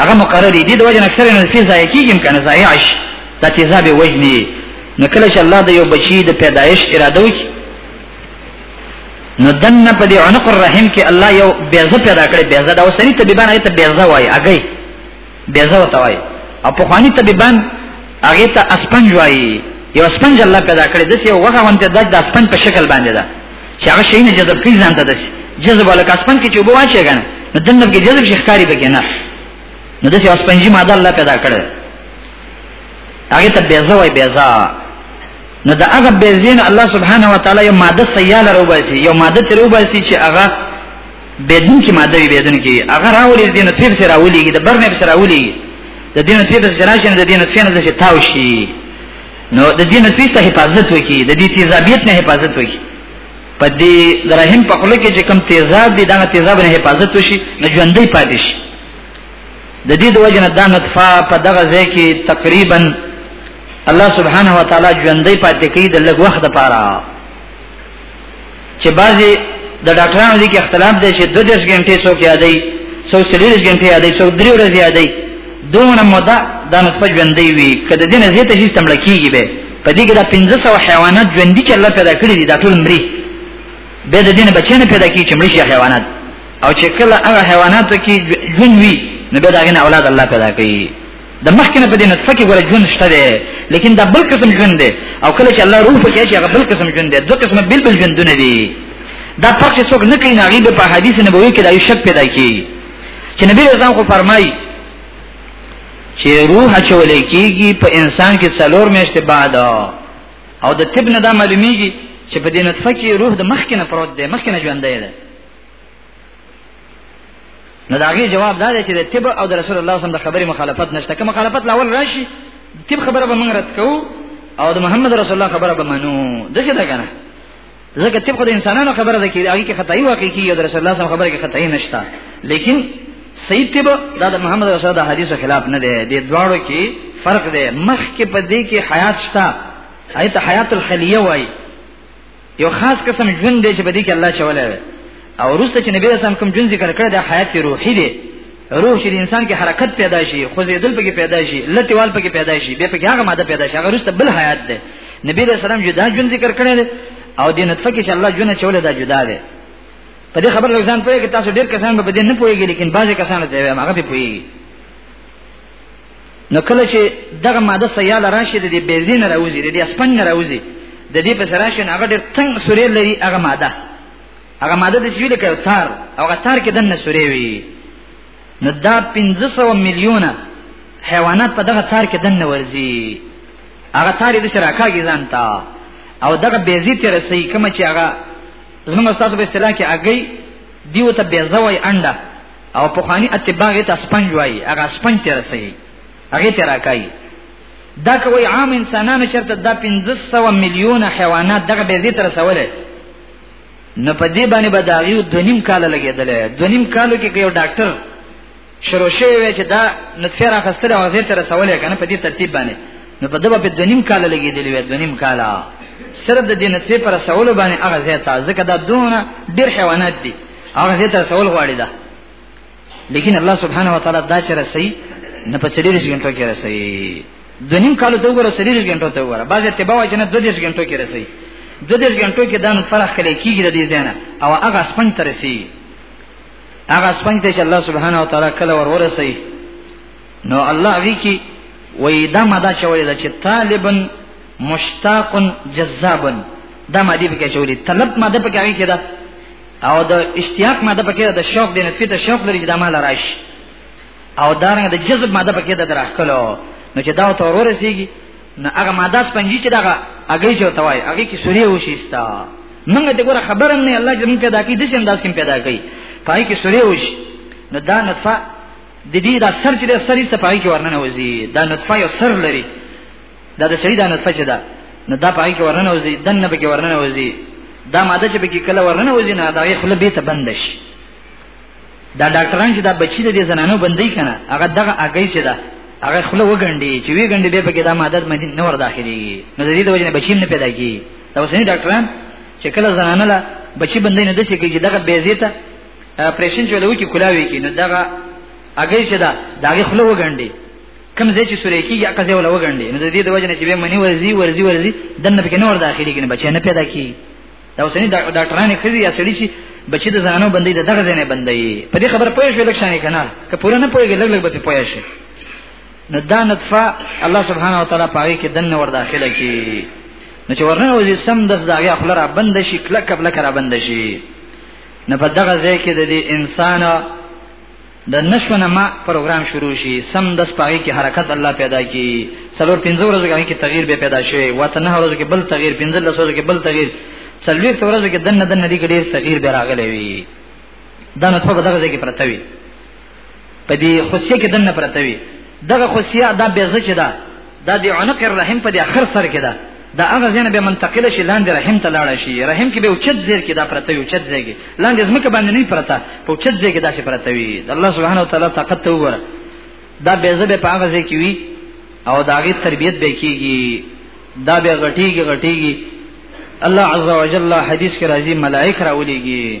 هغه مقرر دي د وجنه اکثر نطفه ضایع کیږي امکان ضایع شي دا تیزاب وجني نو کله چې الله د یو بچی د پیدایش اراده وکړي نو دنه په دې عنق الرحیم کې الله یو بیزه پیدا کړې بیزه دا اوسنی طبيبان ایت بیزه وای اگې بیزه وته وای او په خواني طبيبان هغه ته اسپنج وای یو اسپنج الله پیدا کړې دسی یو وغه وانت د اسپنج په شکل باندې ده چې هغه شي نه جذب کوي ځان ته دسی جذب ولک اسپنج کې چې وبو واچي غنه نو دنه کې جذب شخکاری به کنه نو دسی اسپنجي ماده الله پیدا کړې هغه ته بیزه وای بیزه نو دا هغه بیزین الله سبحانه و تعالی یو ماده سیاله روباسي یو ماده تر روباسي چې هغه بدون کې ماده وي بدون کې هغه راولي دین تیر سره راولي د برنه سره راولي د دین تیر سره راشي د دین تیر نه چې تاو شي نو د دین تیر ته حفاظت وکي د دې تیزابیت نه حفاظت وکي په دې درهم په خله کې چې کم تیزاب دي دا تیزاب نه حفاظت وشي نو ژوندۍ پاتې شي د دې د وجنه دا نطفه په دغه ځای کې تقریبا الله سبحانه و تعالی ژوندۍ پاتې کوي د لږ وخت لپاره چې بعضي د ډاکټرانو دي کې اختلاف دی چې 12 غنټې څوک یادې څوک 40 غنټې یادې څوک 3 ورځې یادې دومره موده د نطفه ژوندۍ وي کله دې نه زیاته شي تمړه کیږي به په دې کې دا 1500 حیوانات ژوندۍ چې الله پیدا کړی دي دا ټول مري به د دې نه بچنه پیدا کیږي چې مړي شي حیوانات او چې کله هغه حیواناتو کې ژوند وي نو به دا غنه اولاد الله پیدا کوي د مخکنه په دې نطفه کې ګوره ژوند شته دی لیکن دا بل قسم ژوند دی او کله چې الله روح پکې چې هغه بل قسم ژوند دی دوه قسمه بل بل ژوندونه دي دا فرق څوک نه کوي نغیب په حدیث نبوي کې دا یو شک پیدا کی چې نبی رسول خو فرمایي چې روح چولې کیږي په انسان کې څلور میاشتې بعد او د طب نه دا معلومیږي چې په دې نطفه کې روح د مخکنه پروت دی مخکنه ژوند دی نو داغي جواب دا دی چې د تب او د رسول الله صلی الله علیه وسلم د خبرې مخالفت نشته که مخالفت لاول راشي تب خبره به موږ رد کوو او د محمد رسول الله خبره به منو د څه ده کنه ځکه تب خو د انسانانو خبره ده کې هغه کې خدای واقع کی او د رسول الله صلی الله علیه وسلم خبره کې خدای نشته لیکن صحیح تب دا د محمد رسول الله د حدیثو خلاف نه دی د دواړو کې فرق دی مخ کې په دې کې حیات شته ایت حیات الخلیه وای یو خاص قسم ژوند دی چې بدی کې الله چولای وي او روسته چې نبی اسلام کوم ژوند ذکر کړی د حیات روحي دی روح چې انسان کې حرکت پیدا شي خو زیدل پکې پیدا شي لټیوال پکې پیدا شي به پکې هغه ماده پیدا شي هغه روسته بل حیات دی نبی رسول الله جدا ژوند ذکر کړی دی او د نطفه کې چې الله ژوند چولای دا جدا دی په دې خبر لږ ځان پوهیږي تاسو ډیر کسان به دې نه پوهیږي لیکن بعضی کسان ته هغه به پوهیږي نو کله چې دغه ماده سیال راشي د دې بنزین راوځي د دې اسپن راوځي د دې په سره شنه هغه ډېر تنگ سورې لري هغه ماده هغه ماده د چویل کې تار او هغه تار کې دنه سورې وي نو دا 1500 میلیونه حیوانات په دغه تار کې دنه ورځي هغه تار دې سره کاږي ځانتا او دغه بیزی تر سي کوم چې هغه زموږ استاد په اصطلاح کې اگې دیو ته بیزوي انډه او په خواني اتباع ته سپنج وای هغه سپنج تر سي هغه تر راکای دا کوي عام انسانانو چرته دا 1500 میلیون حیوانات دغه به زی تر سواله نه په دې باندې به دا یو دونیم کال لګیدل دونیم کالو کې یو ډاکټر شروع شوی وی چې دا نطفه را خستره او زی تر سواله کنه په دې ترتیب باندې نو په دغه په دونیم کال لګیدل وی دونیم کال صرف د دې نطفه پر سوالو باندې هغه زی ته ځکه دا دونه ډیر حیوانات دي هغه زه ته سوال غواړی دا لیکن الله سبحانه و تعالی دا چې رسي نه په چلیرش غنټو کې رسي د نیم کالو ته وګوره چلیرش غنټو ته وګوره بعضی ته باوجه نه 20 غنټو کې رسي د دې غنټو کې دانو فرق کړي کیږي د دې زنه او هغه سپنج تر سي هغه سپنج ته چې الله سبحانه و تعالی کله ور ورسي نو الله وی کی وې دا مدا چولې دا چې طالبن مشتاق جذابن دا مدی به کې چولې طلب مده په کې کې دا او د اشتیاق ماده پکې د شوق د نفي ته شوق لري چې د مال راشي او دا نه د جذب ماده پکې د درخلو نو چې دا ته ورور سیږي نه هغه ماده سپنجي چې دغه هغه جو توای هغه کې سوري وشيستا موږ دې ګوره خبرم نه الله چې موږ پیدا کړي د انداز کې پیدا کړي پای کې سوري وشي نو دا نطفه د دې دا سر چې د سر ایسته پای کې ورننه وځي دا نطفه یو سر لري دا د سړي د نطفه چې ده نو دا پای کې ورننه وځي دنه به کې ورننه وځي دا ماده چې به کې کله ورننه وځي نه دا یې خله به ته بند شي دا ډاکټران چې دا بچی د زنانو بندي کنه هغه دغه اگې چې ده هغه خله وګنډي چې وی ګنډي به پکې دا ماده مې نه ور داخلي نو د دې د وجه بچیم نه پیدا کی دا اوسنی ډاکټران چې کله زنانه لا بچی بندي نه دسي کې چې دغه بیزیته پرېشن چولو کې کلاوي کې نو دغه اگې چې دا دغه خله وګنډي کوم ځای چې سورې کېږي هغه ځای ولا وګڼډي نو د دې د وجه نه چې به منی ورزي ورزي ورزي دنه پکې نه ور داخلي کې نه بچي نه پیدا کی دا اوسنی ډاکټرانه خزي یا سړي چې بچي د زنانو بندي د دغه ځنه بندي په دې خبره پوه شو لکشانې کنه که پوره نه پوهیږي لګ لګ به پوه شي نو دا نطفه الله سبحانه وتعالى پاره کې دنه ور داخله کی نو چې ورنه وځي سم دس داغه خپل را بند شي کله کله را بند شي نه په دغه ځای کې د انسان د نشو نه ما پروګرام شروع شي سم د سپاغي کې حرکت الله پیدا کی څلور پنځه ورځې کې تغییر به پیدا شي وته نه ورځې کې بل تغییر پنځه لس ورځې کې بل تغییر څلور ورځې کې دنه دنه دې ډیر تغییر به راغلی وي دا نه په دغه ځای کې پرته وي په دې خوشي کې دنه پرته وي دغه خوشي دا به زچ ده دا دی عنق الرحم په دې اخر سر کې ده دا هغه ځنه به منتقل شي لاندې رحم ته لاړ شي رحم کې به اوچت زیر کې دا پرته یو چت ځای لاندې زمکه باندې نه پرته په اوچت ځای کې دا چې پرته وي الله سبحانه و تعالی طاقت ته وګوره دا به زبه په هغه ځای کې وي او داغه تربيت به کیږي دا به غټيږي غټيږي الله عز وجل حدیث کې راځي ملائک راولېږي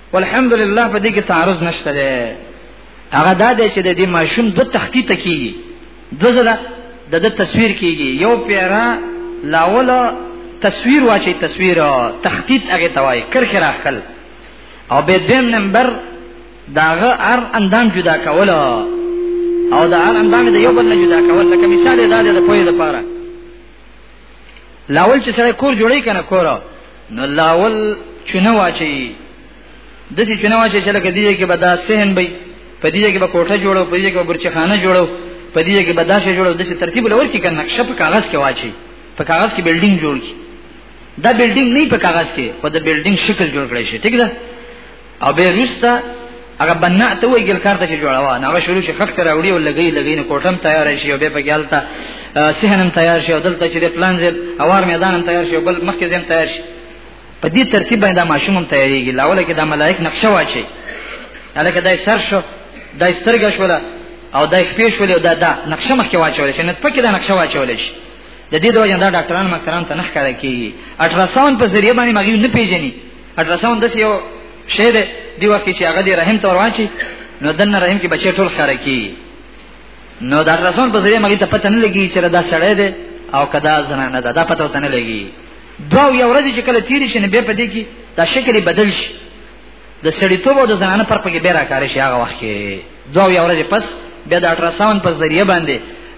والحمدلله په دې کې تعارض نشته ده هغه دا دی چې د دې ماشوم دوه تختی ته کیږي دوه زره د د تصویر کیږي یو پیرا لاوله تصویر واچي تصویر تخطیط هغه توای کرخ راخل او به دیم نمبر داغه ار اندام جدا کوله او دا ار اندام د یو بل نه جدا کول لکه مثال دا د پوهې لپاره لاول چې سره کور جوړی کنه کور نو لاول چونه واچي د دې چونه واچي چې لکه دې کې به دا سهن وي په دې کې به کوټه جوړو په دې کې به برچخانه جوړو په دې کې به دا شی جوړو د دې ترتیب لور کې کنه نقشه په کاغذ کې واچي په کاغذ کې بلډینګ جوړ کی دا بلډینګ نه په کاغذ کې خو د بلډینګ شکل جوړ کړی شي ٹھیک ده او به رستا هغه بنا ته وی ګل کارته چې جوړاوه نه هغه شروع چې خخت راوړي او لګي لګي نه کوټم تیار شي او به په ګالتا سهنم تیار شي او دلته چې د پلان زې اوار میدانم تیار شي او بل مخکې زم تیار شي په دې ترتیب باندې دا ماشوم هم تیاریږي لاول کې دا ملائک نقشه واچي الکه دای سر شو دای سترګه شوله او دای شپې شوله دا دا نقشه مخکې واچول شي نه پکې دا نقشه واچول شي د دې دوه جنډا ډاکټران مکران ته نه ښکاره کیږي الټراساوند په ذریعہ باندې مغیو نه پیژني الټراساوند د یو شی دی دی وخت چې هغه دی رحم ته روان شي نو دنه رحم کې بچی ټول خاره کی نو دا رسول په ذریعہ مګی ته پته نه لګی چې دا سړی دی او کدا زنانه ده دا پته وته نه لګی دوه یو ورځ چې کله تیر شي نه به پدې کې دا شکل بدل شي د سړی توبه د زنانه پر پکې به راکاره شي هغه وخت کې دوه یو ورځ پس بیا د الټراساوند په ذریعہ باندې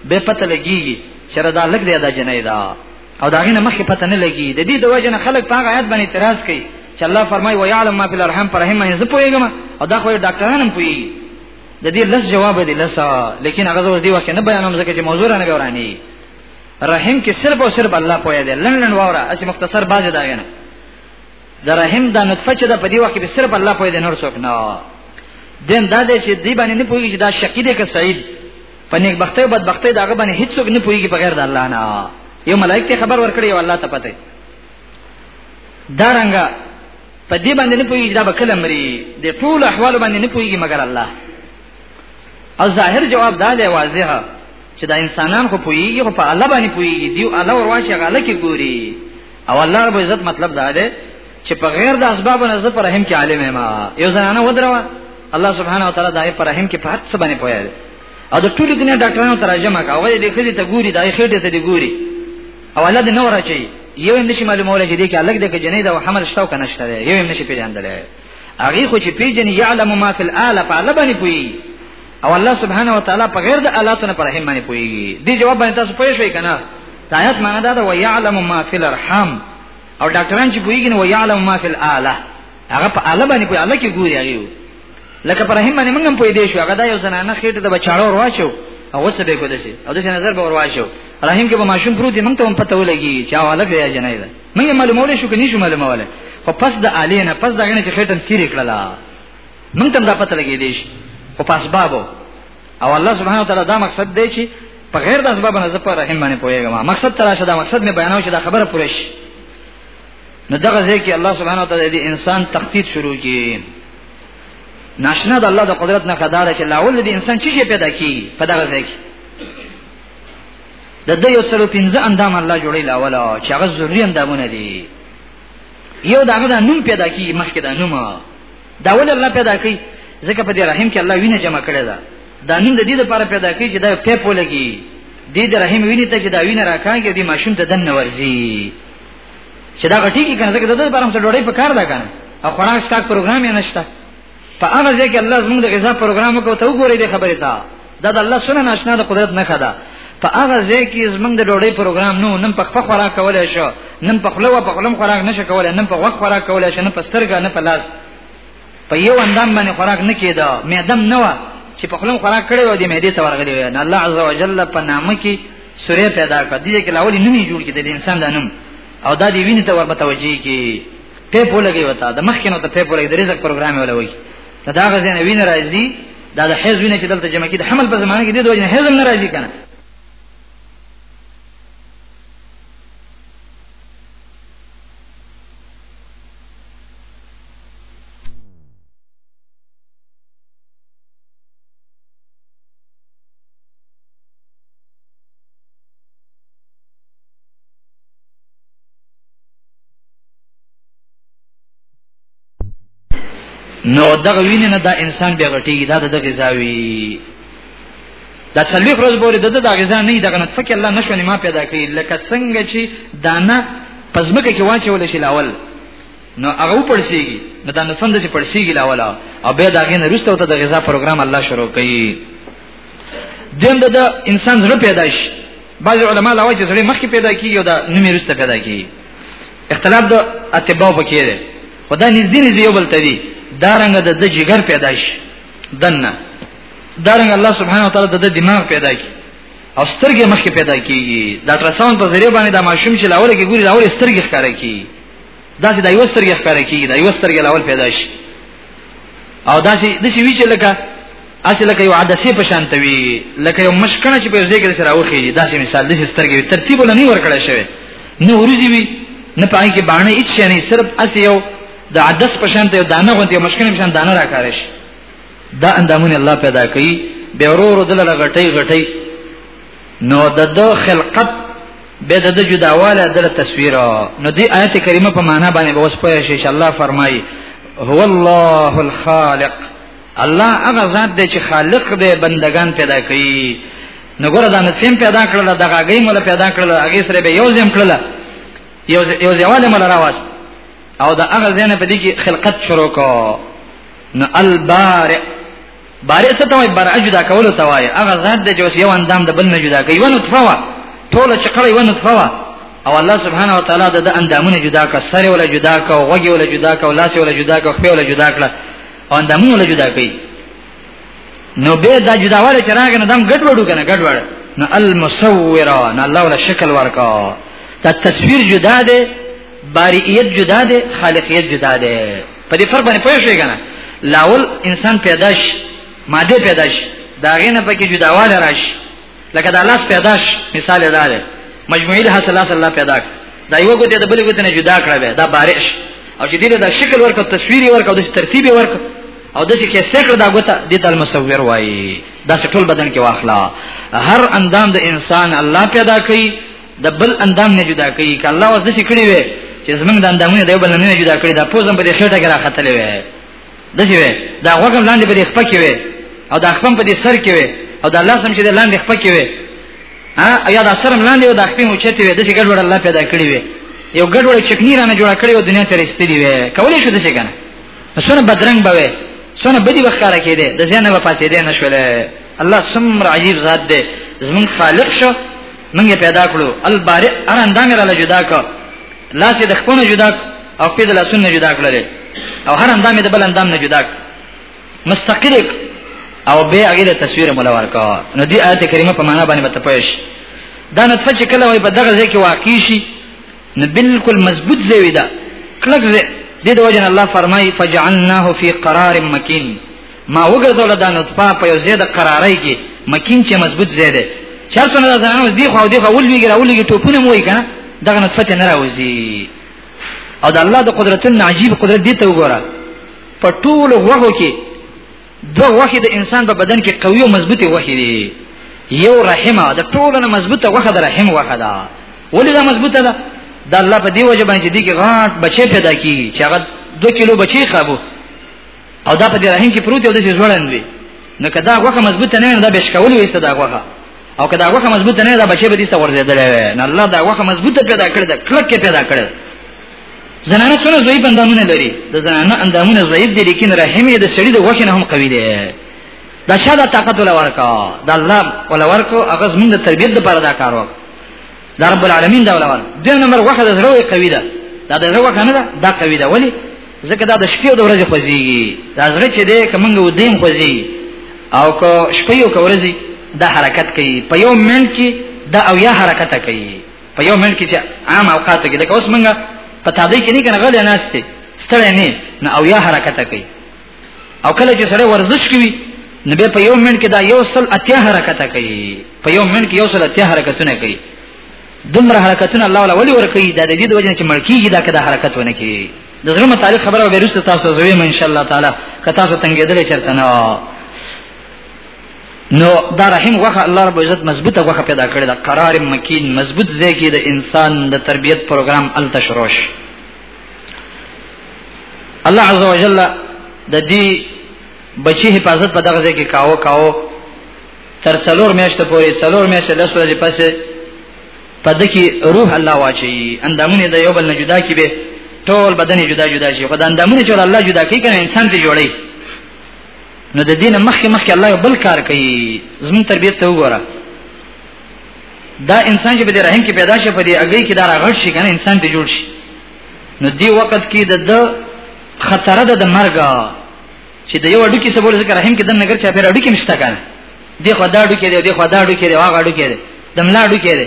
به پته لګیږي چې دا لګ دی دا جنې دا او دا غینه مخه پته نه لګي د دې د وجه نه خلک په هغه آیات باندې اعتراض کوي چې الله فرمایي ويعلم ما فی الارحام پر رحم باندې زه پوهیږم او دا خو ډاکټران هم پوهیږي د دې لس جواب دی لس لیکن هغه زه دې وخت نه بیانوم ځکه چې موضوع نه ورانی رحم کې صرف او صرف الله پوهه دی لن لن وره اسی مختصر باز دا غنه د رحم د نطفه چې د په دې وخت کې صرف الله پوهه دی نور څوک نه دین دا دی چې دی باندې نه پوهیږي چې دا شقیده که سعید په نیک بختۍ او بدبختۍ داغه باندې هیڅوک نه پوهیږي بغیر د الله نه یو ملائک ته خبر ورکړي او الله ته پته دارنګه په دې باندې نه پوهیږي دا به کله مري د ټول احوال باندې نه پوهیږي مګر الله او ظاهر جواب دا دی واضح چې دا انسانان خو پوهیږي خو په الله باندې پوهیږي دیو الله ورواشه غاله کې ګوري او الله رب عزت مطلب دا دی چې په غیر د اسباب نه زه پر رحم کې عالم ما یو زنانه ودروا الله سبحانه وتعالى دای پر رحم کې په هر څه باندې پوهه او د ټول دنیا ډاکټرانو ترجمه کا هغه دې خزي ته ګوري دای خېټه ته دې ګوري او الله دې نور اچي یو هم نشي معلوموله چې دې کې الګ دې کې جنې دا حمل شتاو کنه شته یو هم نشي پیژندل هغه خو چې پیژنې يعلم ما فی الاله په الله باندې پوي او الله سبحانه و تعالی په غیر د آلاتونه پر رحم باندې پوي دې جواب باندې تاسو پوه شئ کنه آیات معنا دا ده و يعلم ما فی الارحام او ډاکټران چې پويږي نو يعلم ما فی الاله هغه په اله باندې په اله کې ګوري هغه لکه پر رحم باندې موږ هم پوي دی شو هغه دا یو زنانه خېټه د بچاړو ورواچو هغه څه به کو دسی او دسی نظر به ورواچو رحم کې به ماشوم پروت دی موږ ته هم پته ولګي چې هغه لګي یا جنای ده موږ معلومول شو کې نشو معلومول خو پس د اله نه پس دغه نه چې خېټه سری کړلا موږ ته دا پته لګي دی او پس بابو او الله سبحانه وتعالى دا مقصد دی چې په غیر د اسباب نه زپر رحم باندې پويګم مقصد تراشه دا مقصد می بیانو چې دا خبره پوره شي نو دغه ځکه الله سبحانه وتعالى د انسان تخطیط شروع کی ناشنا د الله د قدرت نه خدای چې لاول د انسان چی پیدا کی په دغه ځکه د دې یو څلو پنځه اندام الله جوړی لاول چې هغه ضروري اندامونه دي یو دغه د نوم پیدا کی مخکې د نوم دا ول الله پیدا کی ځکه په دې رحم کې الله وینه جمع کړی دا دا نوم د دې لپاره پیدا کی چې دا په پولګي دې د رحم ویني ته چې دا وینه راکانګي دې ماشوم ته دنه ورزي چې دا غټي کې کنه زګر د برم څخه ډوډۍ په کار ده کنه او خوراک سکا پروګرام یې نشته په هغه ځای کې الله زموږ د غذا پروګرام کو ته وګورئ د خبرې ته دا د الله سره ناشنا د قدرت نه خدا په هغه ځای کې زموږ د ډوډۍ پروګرام نو نن په خپل خوراک کولای شو نن په خلوه په خلم خوراک نشه کولای نن په وخت خوراک کولای شو نن په سترګا نه په لاس په یو اندام باندې خوراک نه کېده معدم نه و چې په خپل خوراک کړي و دې معده ته ورغلی و نه الله عز وجل په نامه کې سورې پیدا کړ دې کې لاولې نومي جوړ کړي د انسان د نوم او دا دې ویني ته ور متوجي کی په پولګي وتا د مخ کې نو ته په پولګي د رزق پروګرام ولا وای دا دا غزنه وین راځي دا د حیز وینه چې دلته جمع کې د حمل په زمانه کې د دوی نه حیز نه راځي کنه نو دغه وینې نه دا انسان بیا غټیږي دا دغه زاوی دا څلوي خرج بوري دغه دغه ځان نه دغه نه فکر الله نشونه ما پیدا کړی لکه څنګه چې دانه پزمکه کې واچول شي لاول نو هغه پړسیږي نو دا نفند چې پړسیږي لا ولا او به دا غین رسته ته د غذا پروګرام الله شروع کوي دیم د انسان زړه پیدا شي بعض علما لا وایي چې زړه مخکې پیدا کیږي او دا نومې رسته پیدا کیږي اختلاف د اتباع پکې دی خدا نږدې نږدې یو بل ته دی دا رنګ د د جګر پیدا شي دنه دا رنګ الله سبحانه وتعالى د دماغ پیدا کی او سترګې مخکې پیدا کیږي دا ترساون په ذریعہ باندې د ماشوم چې لاول کې ګوري لاول سترګې ښکاره کیږي دا چې د یو سترګې ښکار کیږي دا یو سترګې لاول پیدا شي او دا چې د چې وی چې لکه اسی لکه یو عدسه په شان توی لکه یو مشکنه چې په ځای کې سره اوخی دا سي مثال د سترګې ترتیب ولنی ورکړی شوی نو ورځي وی نه پای کې باندې هیڅ شي نه صرف اسی یو د عدس په شان ته دانه غونډه مشکنه په شان دانه راکاره شي دا اندامونه الله پیدا کوي به ورور دل غټي غټي نو د دو خلقت به د جداواله د تصویر نو دی آیت کریمه په معنا باندې به اوس پوه شي ان شاء الله فرمایي هو الله الخالق الله هغه ذات دی چې خالق دی بندگان پیدا کوي نو ګوره دا نسیم پیدا کړل دا غاګی مل پیدا کړل هغه سره به یو زم کړل یو یو ځواله مل راواست او دا هغه زنه په دې کې خلقت شروع کو نو البارئ بارئ څه ته وایي برئ جدا کولو ته وایي هغه ذات دی چې یو اندام د بل نه جدا کوي ونه تفوا ټول چې کړی ونه تفوا او الله سبحانه و تعالی د اندامونو جدا کړ سر ولا جدا کړ او غوږ ولا جدا کړ او لاس ولا جدا کړ خپل ولا جدا کړ او اندامونو ولا جدا کړ نو به دا جداواله چې راغنه دم ګډ وډو کنه ګډ وډ نو المصور نه الله ولا شکل ورکا دا تصویر جدا دی باریت جدا ده خالقیت جدا ده په دې فرق باندې پوه شئ کنه لاول انسان پیدا شي ماده پیدا شي دا غینه پکې جداواله راشي لکه د الله پیدا شي مثال دا ده مجموعي د حاصل الله پیدا دا یو ګوته د بل ګوته نه جدا کړه دا بارش او چې دې دا شکل ورکو تصویر ورکو د ترتیب ورکو او د څه کې سکړه دا ګوته د تل مصور وای دا ټول بدن کې واخلا هر اندام د انسان الله پیدا کړي د بل اندام نه جدا کوي ک الله وځ شي کړی وي چې زمنګ د اندامونه د بل نه جدا کړی دا پوزم په دې خېټه کې راختلې وي د شي وي دا غوګم لاندې په دې خپه کې وي او دا خپم په دې سر کې وي او دا لاسم چې د لاندې خپه کې وي ها یا دا سرم لاندې او دا خپې مو چته وي د شي ګډوډ الله پیدا کړی وي یو ګډوډ چکنی رانه جوړ کړی او دنیا ته رسېدلی وي کولې شو د شي کنه سونه بدرنګ بوي سونه بدی بخاره کېده د ځنه په پاتې ده نشوله الله سمر عجیب ذات ده زمون خالق شو موږ پیدا کړو البارئ هر اندام را له جدا کو لاس د خپل جدا او په دلا سن جدا کړل او هر اندام د بل اندام نه جدا مستقل او به هغه د تصویر ملوار کا نو دی آیت کریمه په معنا باندې متپوش دا نه څه چې کله وای په دغه ځای کې واقع شي نو بالکل مضبوط ځای دا کلک ځای د دې وجه الله فرمای فجعلناه فی قرار مکین ما وګرځول دا نطفه په یو زیاده قرارای کې مکین چې مضبوط زیاده چا څونه دا ځانو دی خو دی خو ولویږي راولږي ټوپونه موي کنه دغه نطفه ته نه راوځي او د الله د قدرتونو عجیب قدرت دی ته وګوره په ټول وغو کې دوه وخت د انسان په بدن کې قوي او مضبوطه وخت دی یو رحمه د ټولو نه مضبوطه وخت د رحم وخت ده ولې دا مضبوطه ده د الله په دی وجه باندې دي کې غاټ بچي پیدا کی چې هغه 2 کیلو بچي خابو او دا په دې رحم کې پروت یو د ځوړن دی نو کدا غوخه مضبوطه نه دا بشکول وي دا غوخه او کدا غوخه مضبوطه نه دا بچي به دې څور زیدل نه الله دا غوخه مضبوطه پیدا کړې دا کلک پیدا کړې زنانه څونه زوی بندامونه لري د زنانه اندامونه زوی دي لیکن رحم یې د سړي د غوخه نه هم قوي دی دا شاده طاقت ولا ورکا دا الله ولا ورکو هغه زمونږ د تربيت لپاره دا کار وکړ دا رب العالمین دا ولول د نمبر وخت د زړه قوی ده دا د زړه وخت نه ده دا قوی ده ولی ځکه دا د شپې او د ورځې خوځيږي دا زړه چې دی کومنګ ودیم خوځي او کو شپې او کو ورځې دا حرکت کوي په یو منټ کې دا او یا حرکت کوي په یو منټ کې چې عام اوقات کې لکه اوس موږ په تادې کې نه کنه غلې ناشته ستړې نه نه او یا حرکت کوي او کله چې سره ورزش کوي نو به په یو منټ کې دا یو سل اتیا حرکت کوي په یو منټ کې یو سل اتیا حرکتونه کوي دومره حرکتونه الله ولا ولي ورکوي دا د دې د وجه چې ملکیږي دا کده حرکت ونه کوي د زړه متعلق خبره به رسته تاسو زوی ان شاء الله تعالی که تاسو تنګېدل چرته نه نو دا رحم وخه الله رب عزت مضبوطه وخه پیدا کړی دا قرار مکین مضبوط ځای کې د انسان د تربیت پروګرام ال تشروش الله عز وجل د دې بچی حفاظت په دغه ځای کې کاوه کاوه تر څلور میاشتې پورې څلور میاشتې لس ورځې پسې په دکی روح الله واچي اندامونه د یو بل نه جدا کی به ټول بدن جدا جدا شي خدای اندامونه چې الله جدا کوي کنه انسان ته جوړي نو د دینه مخکې مخکې الله یو بل کار کوي زمون تربیت ته وګوره دا انسان چې په دې رحم کې پیدا شي په دې اګي کې دا راغړ شي کنه انسان دې جوړ شي نو دې وخت کې د د خطر ده د مرګ چې د یو اډو کې څه بوله ذکر رحم کې د نګر چا په اډو کې مشته کنه دې خو دا اډو کې دې خو دا اډو کې دې واغ اډو کې دې د ملا اډو کې دې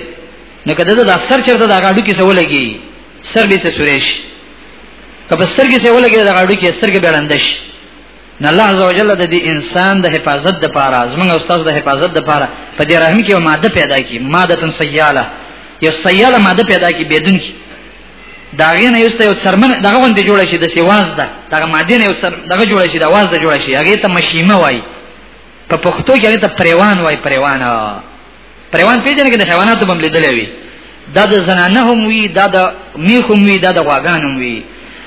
نو کده د اثر چرته دا اډو کې څه ولګي سر به څه سورېش کبه سترګې څه ولګي دا اډو کې سترګې بیرندش نه الله عزوجل د دې انسان د حفاظت د پاره زمونږ استاد د حفاظت د پاره په دې رحم کې یو ماده پیدا کی ماده تن سیاله یو سیاله ماده پیدا کی بدون کی دا غي نه یوسته یو سرمن دغه غونډه جوړ شي د سیواز ده دغه ماده نه یو سر دغه جوړ شي د واز ده جوړ شي هغه ته مشیمه وای په پښتو کې هغه ته پریوان وای پریوان پروان پیژنې کې د حیواناتو بم لیدلې وي دا د زنانه هم وي دا د میخ هم وي دا د غواګان هم وي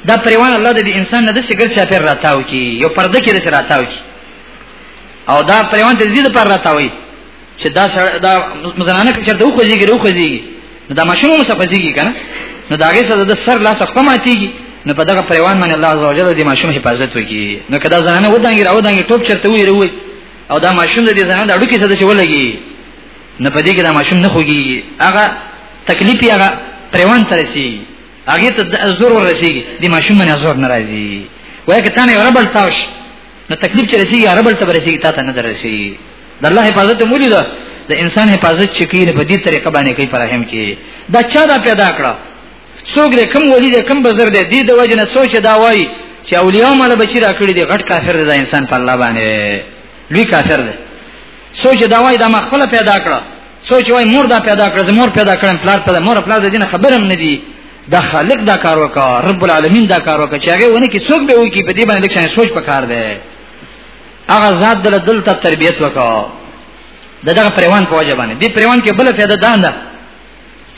دا پروان الله د انسان نه د شګر چا پر راتاو کی یو پرده کې رس راتاو کی او دا پروان د دې لپاره راتاوي چې دا دا زنانه کې چرته وخوځيږي وخوځيږي دا ماشوم هم څه خوځيږي کنه نو دا هغه سره د سر لاس خپل ماتيږي نو په دغه پروان باندې الله عزوجل د ماشوم حفاظت وکي نو کدا زنانه ودانګي راو دانګي ټوب چرته وي وروي او دا ماشوم د دې ځان د اړو کې څه د شولګي نه پدې کې دا ماشوم نه خوږي هغه تکلیف یې هغه پریوان ترسي هغه ته زور ورسیږي د ماشوم نه زور ناراضي وای کته نه ربل تاوش نو تکلیف چې رسیږي ربل ته رسیږي تا ته نه درسي د الله حفاظت مولي ده د انسان حفاظت چې کوي په دې طریقه باندې کوي پر رحم کې دا چا دا پیدا کړو څوک دې کم ولی دې کم بزر دې دې د وجه نه سوچ دا وای چې اولیاء مال بچی را کړی دې غټ کافر دې انسان په الله باندې لوی کافر دې سوچ دا وای دا ما خپل پیدا کړ سوچ وای مور دا پیدا کړ مور پیدا کړم پلار پیدا مور پلار دې نه خبرم نه دی دا خالق دا کار وکا رب العالمین دا کار وکا چې هغه ونه کې څوک به وي کې په دې باندې لکه سوچ پکار دی هغه ذات دل دل ته تربیت وکا دغه پروان په وجه باندې دې پروان کې بل فائدہ دا نه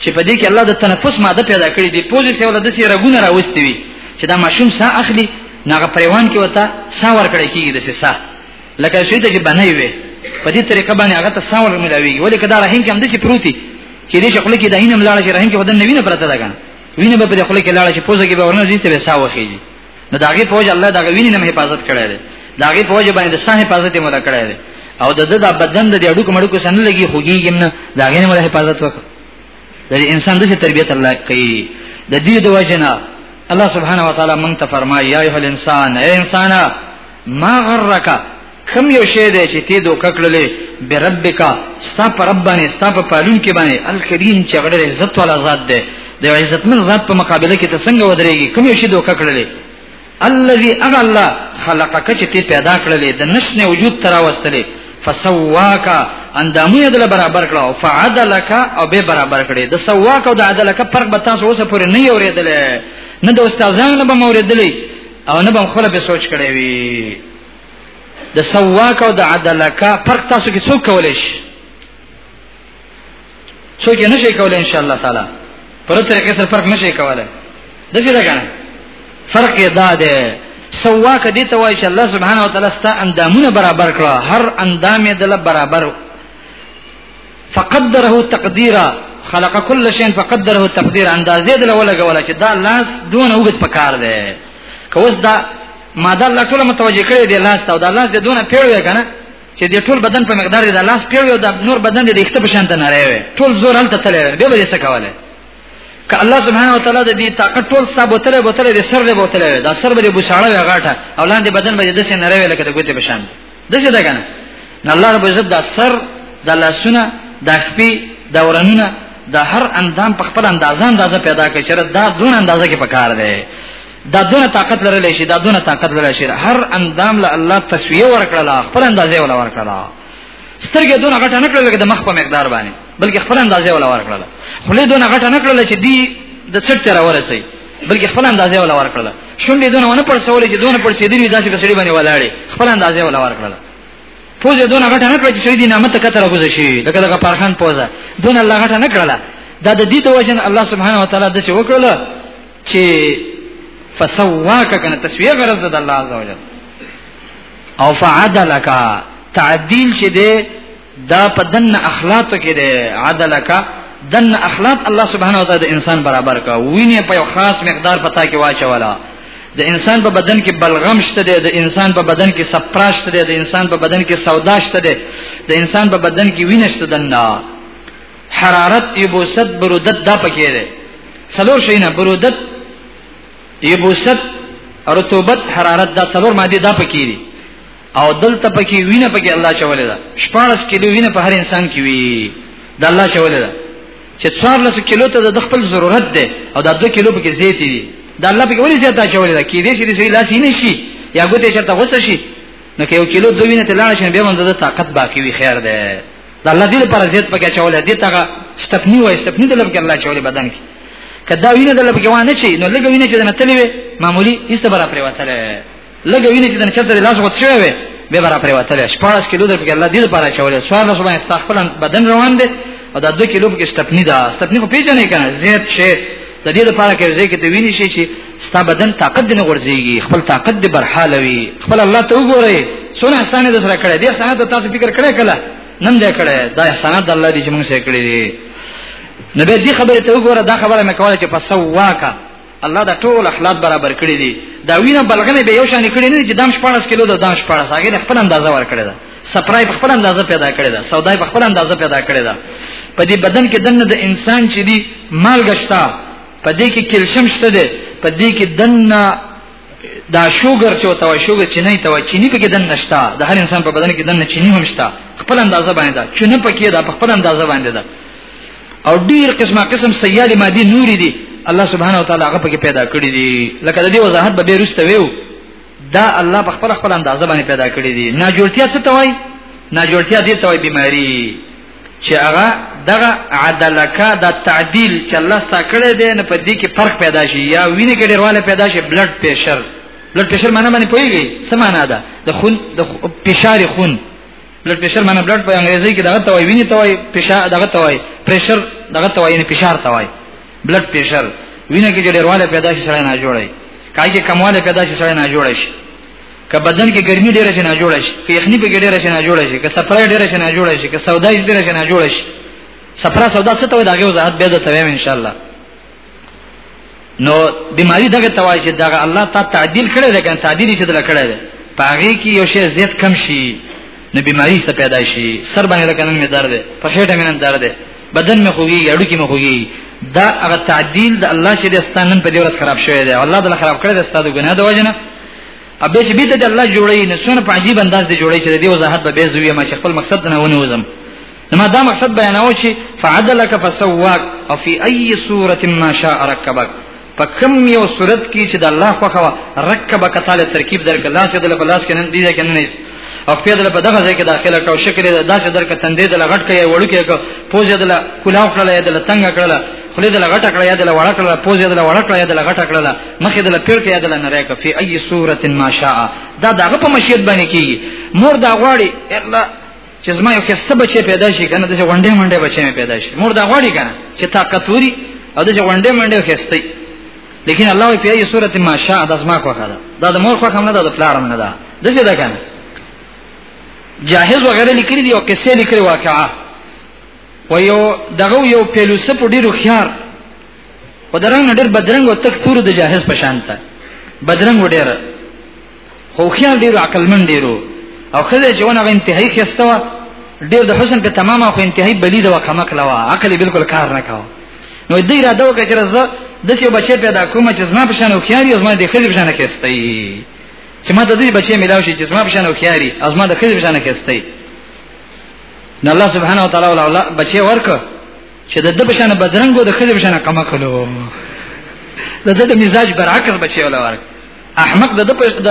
چې په دې کې الله د تنفس ماده پیدا کړې دي پوزې سره ولدا چې رګونه راوستي وي چې دا ماشوم سا اخلي ناغه پریوان کې وتا سا ور کړی کیږي د سا لکه شي ته چې بنای وي په دې طریقه باندې هغه ته سا ور ملاوي ولې کدا رحم کې هم د چې پروتي چې دې خپل کې داینه ملاړه چې رحم کې ودن نوینه پرته ده کنه وینه به په خپل کې لاړه چې پوزې کې به ورنه ځي ته سا وخیږي نو داغه فوج الله داغه ویني نم حفاظت کړی دی داغه فوج باندې د ساه حفاظت یې مولا کړی دی او د د بدن د اډو کومړو کو سن لګي خوږیږم نه داغه نه مولا حفاظت وکړه د انسان د تربیت الله کوي د دې د وجنا الله سبحانه و تعالی مونږ ته فرمایي یا ایه الانسان اے انسان ما غرک کم یو شی دی چې تی دوکه کړلې بربک ستا پر رب باندې ستا په پالون کې باندې الکریم چې غړې عزت والا ذات دی د عزتمن ذات په مقابله کې ته څنګه ودرېږي کم یو شی دوکه کړلې الذي اغه الله خلقک چې تی پیدا کړلې د نشنه وجود تر واستلې فسواک اندامو یې دل برابر کړو فعدلک او به برابر کړې د سواک او د عدلک فرق به تاسو اوسه پورې نه یوریدل نه د استادانو به موریدلې او نه به خپل به سوچ کړې وي د سواک او د عدلکا فرق تاسو کې څوک کولای شي څوک یې نشي کولای ان شاء الله تعالی پر طریقې سره فرق نشي کولای د څه راګنه فرق یې دا دی سواک دې ته وایي چې الله سبحانه و تعالی ستا اندامونه برابر کړه هر اندام یې دله برابر فقدره تقدیرا خلق كل شيء فقدره تقدير اندازې دله ولګوله چې دا لاس دونه وګت پکار دی کوس دا ما دا الله ټول متوجه کړی دی لاس ته او دا لاس د دونه پیړوي کنه چې د ټول بدن په مقدار دی دا لاس پیړوي او دا نور بدن دی د اخته په شان ته نه راوي ټول زور هلته تللی به به څه کوله که الله سبحانه و تعالی د دې طاقت ټول ستا بوتله بوتله د سر له بوتله دا سر به بوساړه وي غاټه او لاندې بدن به د څه نه راوي لکه د ګوتې په شان د څه ده کنه نه الله رب عزت دا سر د لاسونه د خپې د ورنونه د هر اندام په خپل اندازان اندازه پیدا کړي چې دا دون اندازه کې پکار دی دا دونه طاقت لرلی شي دا دونه طاقت لرلی شي هر اندام له الله تسویه ورکړه خپل اندازې ولا ورکړه سترګې دونه غټه نه کړل د مخ په مقدار باندې بلکې خپل اندازې ولا ورکړه خلې دونه غټه نه کړل چې دی د څټ تر ورسي بلکې خپل اندازې ولا ورکړه شونډې دونه ونه پړسولې چې دونه پړسې دي داسې په سړي باندې ولاړې خپل اندازې ولا ورکړه پوزه دونه غټه نه کړل چې سړي دې نامه ته کتره کوزه شي لکه دغه پرخان پوزه دونه الله غټه نه کړل دا د دې توجن الله سبحانه وتعالى د څه وکړل چې فسواک کنه تسویه غرض د الله عزوجل او فعدلک تعدیل چې دی دا په دن اخلاق کې دی عدلک دن اخلاق الله سبحانه وتعالى د انسان برابر کا وینه په خاص مقدار پتا کې واچولا د انسان په بدن کې بلغم شته دی د انسان په بدن کې سپراش شته دی د انسان په بدن کې سودا شته دی د انسان په بدن کې وینه شته دنه حرارت یبوست برودت دا پکې ده څلور شینه برودت یبوست رطوبت حرارت دا څلور ماده دا پکې دي او دلته پکې وینه پکې الله چولې ده 14 کیلو وینه په هر انسان کې وي دا الله چولې ده چې 14 کیلو ته د خپل ضرورت ده او دا 2 کیلو پکې زیات دي دا الله پکې ولې زیات چولې ده کې دې چې دې لاس یې نشي یا ګوتې چرته غوسه شي نو کې یو کیلو دوینه ته لاړ شي به مونږ د طاقت باقی وي خیر ده د الله دې پر زیات پکې چولې دې تاګه ستپنی وای ستپنی د لب کې الله چولې بدن کې کدا وینه د لب کې وانه چی نو لګ وینه چې د نتلې وي معمولی ایست برا پرې وتلې لګ وینه چې د چرته لاس وڅ شوی وي به برا پرې وتلې شپارس کیلو در پکې الله دې پر چولې سوار له سبحان استغفر بدن روان دي او دا 2 کیلو کې ستپنی دا ستپنی په پیژنې کنه زیات شي د دې لپاره کې ځکه ته ویني شي چې ستا بدن طاقت دې نه غورځيږي خپل طاقت دې برحاله وي خپل الله ته وګورئ څونه احسان دې سره کړی دې احسان ته تاسو فکر کړی کله نن دې کړی دا احسانات الله دې چې موږ سره کړی دي نو به دې خبره ته وګوره دا خبره مې کوله چې پسواکا الله دا ټول اخلاق برابر کړی دي دا وینه بلغنه به یو شان کړی نه چې دام 14 کیلو دا دام 14 هغه خپل اندازه ور کړی دا سپرای په خپل اندازه پیدا کړی دا سودای په خپل اندازه پیدا کړی دا په دې بدن کې دنه د انسان چې دی مالګشتا په دې کې کلشم شته دی په دې کې دنه دا شوګر چې وتاوي شوګر چې نه توي چيني پکې دن نشتا د هر انسان په بدن کې دن چيني هم شتا خپل اندازه باندې دا چونه پکې دا خپل اندازه باندې دا او ډیر قسمه قسم سیال مادي نوري دي الله سبحانه وتعالى هغه پکې پیدا کړی دي لکه د دې وضاحت به بیرسته ویو دا الله په خپل خپل اندازه باندې پیدا کړی دي نه جوړتیا څه توي نه جوړتیا دي توي بيماري چې هغه دغه عدلکا د تعدیل چې الله ستا کړی دی نه په دې کې فرق پیدا شي یا وینې کې ډیرواله پیدا شي بلډ پريشر بلډ پريشر معنی باندې پويږي څه معنی ده د خون د فشار خون بلډ پريشر معنی بلډ په انګریزي کې دغه توای وینې توای فشار دغه توای پريشر دغه توای نه فشار توای بلډ پريشر وینې کې ډیرواله پیدا شي سره نه جوړي کایږي کمواله پیدا شي سره نه جوړي شي که بدن کې ګرمي ډیره شي نه جوړ شي که یخني به ډیره شي نه جوړ شي که سفرای ډیره شي نه جوړ شي که سودای ډیره شي نه جوړ شي سفرا سودا څه ته وي داګه وضاحت به درته وایم ان شاء الله نو بیماری دغه توای چې دغه الله تعالی تعدیل کړی دی کنه تعدیل چې دل کړی دی پاغي کې یو شی زیات کم شي نو بیماری څه پیدا شي سر باندې کنن می درد په خېټه مې نن درد بدن مې خوږي اډو کې مې خوږي دا هغه تعدیل د الله چې د ستانن په دې ورځ خراب شوی دی الله د خراب کړی د ستاسو ګناه د وجنه ابه چې بیت د الله جوړی نه سونه په عجیب انداز دی جوړی چې د دې وضاحت به به زوی ما چې خپل مقصد نه ونه وزم نما دا مقصد بیانو چې فعدلک فسواک او فی ای صورت ما شاء رکبک په کوم یو صورت کې چې د الله خوخه رکب کتاله ترکیب درک لاس دل په لاس کې نن دی کې نه او په دې په دغه ځای کې داخله کو شکل د داسې درک تندې د لغټ کې وړو کې کو پوزې د کلاو کړل یا د تنگ کړل خلې د لغټ کړل یا د وړ کړل پوزې د وړ کړل یا د لغټ کړل مخې د پیړ کې یا د نری کو فی ای صورت ما شاء دا دغه په مشیت باندې کیږي مور دا غواړي الله چې زما یو خسته بچی پیدا شي کنه د غونډې منډې بچی مې پیدا شي مور دا غواړي کنه چې طاقت وري او د غونډې منډې خسته لیکن الله په یوه سورته ما شاء د زما خو خدا دا د مور خو هم نه دا د پلار هم نه دا د څه ده کنه جاهز وغیرہ لیکلي دي او قصې لیکلي واقعا و یو دغه یو فیلسوف ډیر خيار و درنګ ډیر بدرنګ او تک تور د جاهز په شان ته بدرنګ ډیر خو خیال ډیرو عقلمن ډیرو او خزه چې ونه انتهایی خسته و ډیر د حسن په تمامه خو انتهایی بلید و کمک لوا عقل بالکل کار نه کاوه نو دې را دوه کچره زه د څه بچی پیدا کوم چې زما په شان خواري زما د خځې په شان کېستای چې ما د دې بچی ملاو شي چې زما په شان خواري زما د خځې په شان کېستای نو الله سبحانه و تعالی ولا بچی ورک چې د دې په شان بدرنګو د خځې په شان کما کولو د دې مزاج برعکس بچی ولا ورک احمق د د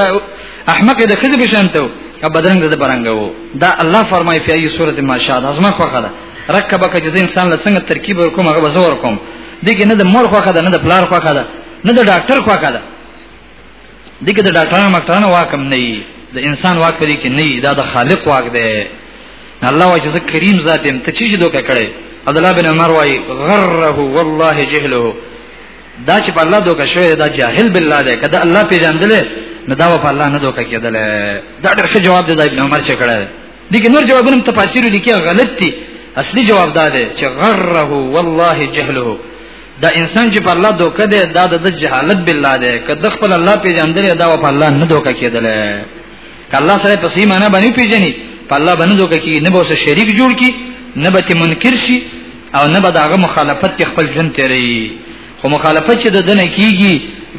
احمق د خزب شانته او بدرنګ د برنګ وو دا الله فرمای په ای سورته ما شاد ازما خوخه ده رکبه کجز انسان له څنګه ترکیب ورکوم هغه بزور کوم دغه نه د مور خوخه ده نه د پلار خوخه ده نه د ډاکټر خوخه ده دغه د ډاکټر مکتان واکم نه ای د انسان واک پرې کې نه ای دا د خالق واک ده الله وجه کریم ذات ته چی دوکه کړي عبد الله بن عمر وايي غره والله جهله دا چې په الله دوکه شوی دا جاهل بالله دی کدا الله پیژندل نه دا په الله نه دوکه کېدل دا ډېر ښه جواب دی د ابن عمر چې کړه دغه نور جوابونه تفاسیر لیکي غلط دي اصلي جواب دا دی چې غره والله جهله دا انسان چې په الله دوکه دی دا د جهالت بالله دی کدا خپل الله پیژندل دا په الله نه دوکه کېدل کله سره په سیمه نه باندې پیژني په الله باندې دوک کی نه به شریک جوړ کی نه به منکر شي او نه به داغه مخالفت کې خپل ژوند تیری خو مخالفت چې د دنه کیږي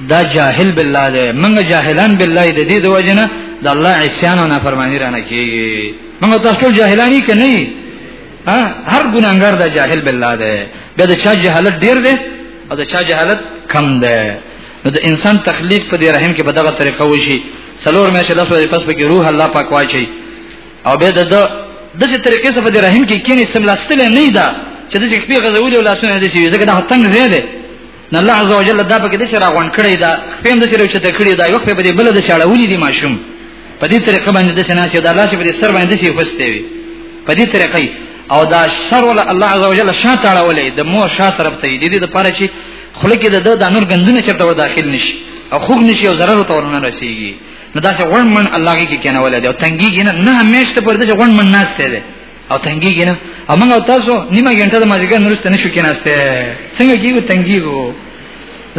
دا جاهل بالله دی موږ جاهلان بالله د دې د وجنه د الله عصيان او نافرمانی رانه کیږي موږ تاسو ټول جاهلانی کني ها هر ګناګار دا جاهل بالله دی به د چا جهالت ډیر دی او د چا جهالت کم دی نو د انسان تخلیق په دې رحم کې په دغه طریقه وشي څلور مې چې لاسو دې پس پکې روح الله پاک واچي او به د دغه طریقې څخه په دې رحم کې کینې سملاستل نه ده چې د شپې غزول او لاسونه دې شي ځکه دا تنگ زیاده نه الله عز وجل دا پکې د شرا غون کړی دا خپل د شرا چې د کړی دا یو خپل دې بل د شړا ولې دي ماشوم په دې طریقه باندې د شنا چې د الله چې په سر باندې شي خوسته وي په دې طریقې او دا شر ول الله عز وجل شاته اړولې د مو شاته طرف ته دې د پاره چې خله کې د د نور غندونه چرته ور داخل نشي او خوګ نشي او ضرر ته ورنه رسیږي نو دا چې غون من الله کې کنه ولې دی او تنګي کنه نه همیشه پر دې غون من ناشته دی او تنګي کنه او موږ تاسو نیمه غنټه د مازیګر نورسته نشو کېناسته څنګه کیږي تنګي وو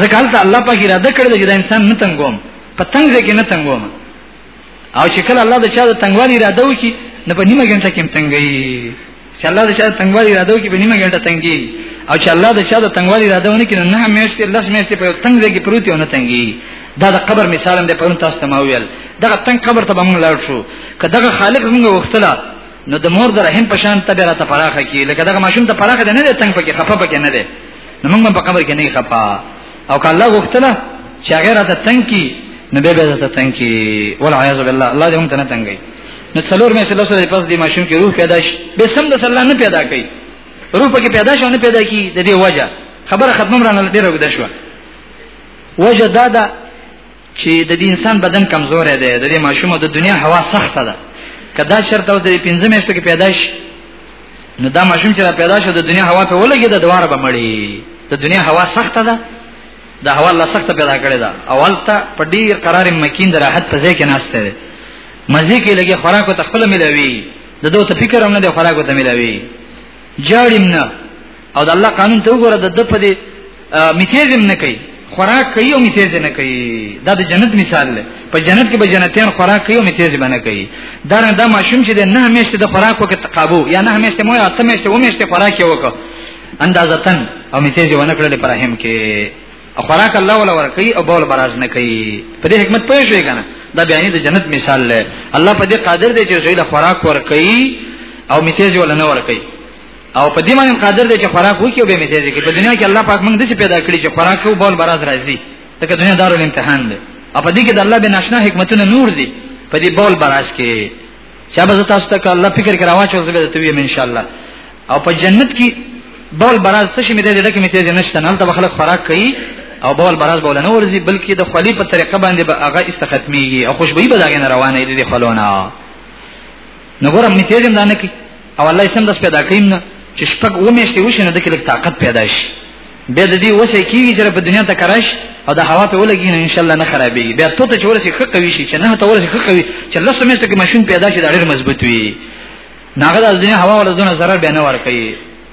ځکه الله پاک اراده کړې چې دا انسان نه تنګوم پتنګ دې کې نه تنګوم او چې کله الله د چا د تنګوالي اراده وکي نه په نیمه ګنټه کې تنګي چې الله د چا د تنګوالي اراده وکي په نیمه ګنټه تنګي او چې الله د چا د تنګوالي اراده ونه کړي نه میاشتې لس میاشتې په تنګ ځای کې پروت یو نه تنګي دا د قبر مثال هم د پرون تاسو ته ما ویل دغه تنګ قبر ته به موږ لاړ شو که دغه خالق موږ وختلا نو د مور د رحم په شان ته به را ته پراخه کی لکه دغه ماشوم ته پراخه نه دی تنګ پکې خفه پکې نه دی نو موږ په قبر کې نه خفه او که الله غوښتله چې هغه راته تنګ کی نو به به راته تنګ کی ولا عیاذ بالله الله دې هم ته نه تنګي نو څلور مې سلو سره پس دې ماشوم کې روح پیدا شي به سم د الله نه پیدا کوي روح پکې پیدا شو نه پیدا کی د دې وجه خبره ختم را نه ډیره وګد شو وجه دا ده چې د دې انسان بدن کمزور دی د دې ماشوم د دنیا هوا سخته ده کدا شرط او د 15 میاشتو کې پیدا شي نو دا ماشوم چې پیدا شو د دنیا هوا په ولګي د دواره به مړی د دنیا هوا سخته ده د هوا الله سخته پیدا کړی دا اول ته په ډیر قرار مکین د راحت په ځای کې ناشته ده مزه کې لګي خوراک ته خپل ملوي د دوه ته فکر هم نه دی خوراک ته ملوي جاړم نه او د الله قانون ته وګوره د په دې میتیزم نه کوي خوراک کوي او میتیز نه کوي دا د جنت مثال دی په جنت کې به جنتیان خوراک کوي او میتیز نه کوي دا نه دا ماشوم چې نه همیشه د خوراک وکړي تقابو یا نه همیشه مو یا تمیشه و میشه خوراک یې وکړي اندازتن او میتیز ونه کړل پر رحم کې خوراک الله ولا ور کوي او بول براز نه کوي په دې حکمت پوه شوې کنه دا بیانې د جنت مثال دی الله په دې قادر دی چې زوی له خوراک ور کوي او میتیز ول نه ور کوي او په دې باندې قادر دی چې خوراک وکړي او به مې تیزې کې په دنیا کې الله پاک موږ د څه پیدا کړی چې خوراک او بول برات راځي ځکه دنیا دارو امتحان دی او په دې کې د الله به ناشنا حکمتونه نور دي په دې بول براس کې چې به تاسو ته الله فکر کرا واچو زه به ته ویم ان شاء الله او په جنت کې بول براس څه شي مې دې ډکه مې تیزې نشته نه ته خلک خوراک کوي او بول براس بول نه ورزي بلکې د خلی په طریقه باندې به هغه استختمیږي او خوشبوئی به داګه روانه دي د خلونه نو ګورم مې تیزې نه نه کې او الله یې سم داس پیدا کړی نه چې شپږ و میاشتې وشي نه د کې طاقت پیدا شي به د دې وسه کیږي چې په دنیا ته کراش او د هوا په ولګي نه ان شاء الله نه خرابېږي بیا ته چې ورسې خه کوي شي چې نه ته ورسې خه کوي چې لاسو میاشتې کې ماشين پیدا شي دا ډېر مضبوط وي ناغه د دنیا هوا ولدونه zarar به نه ور کوي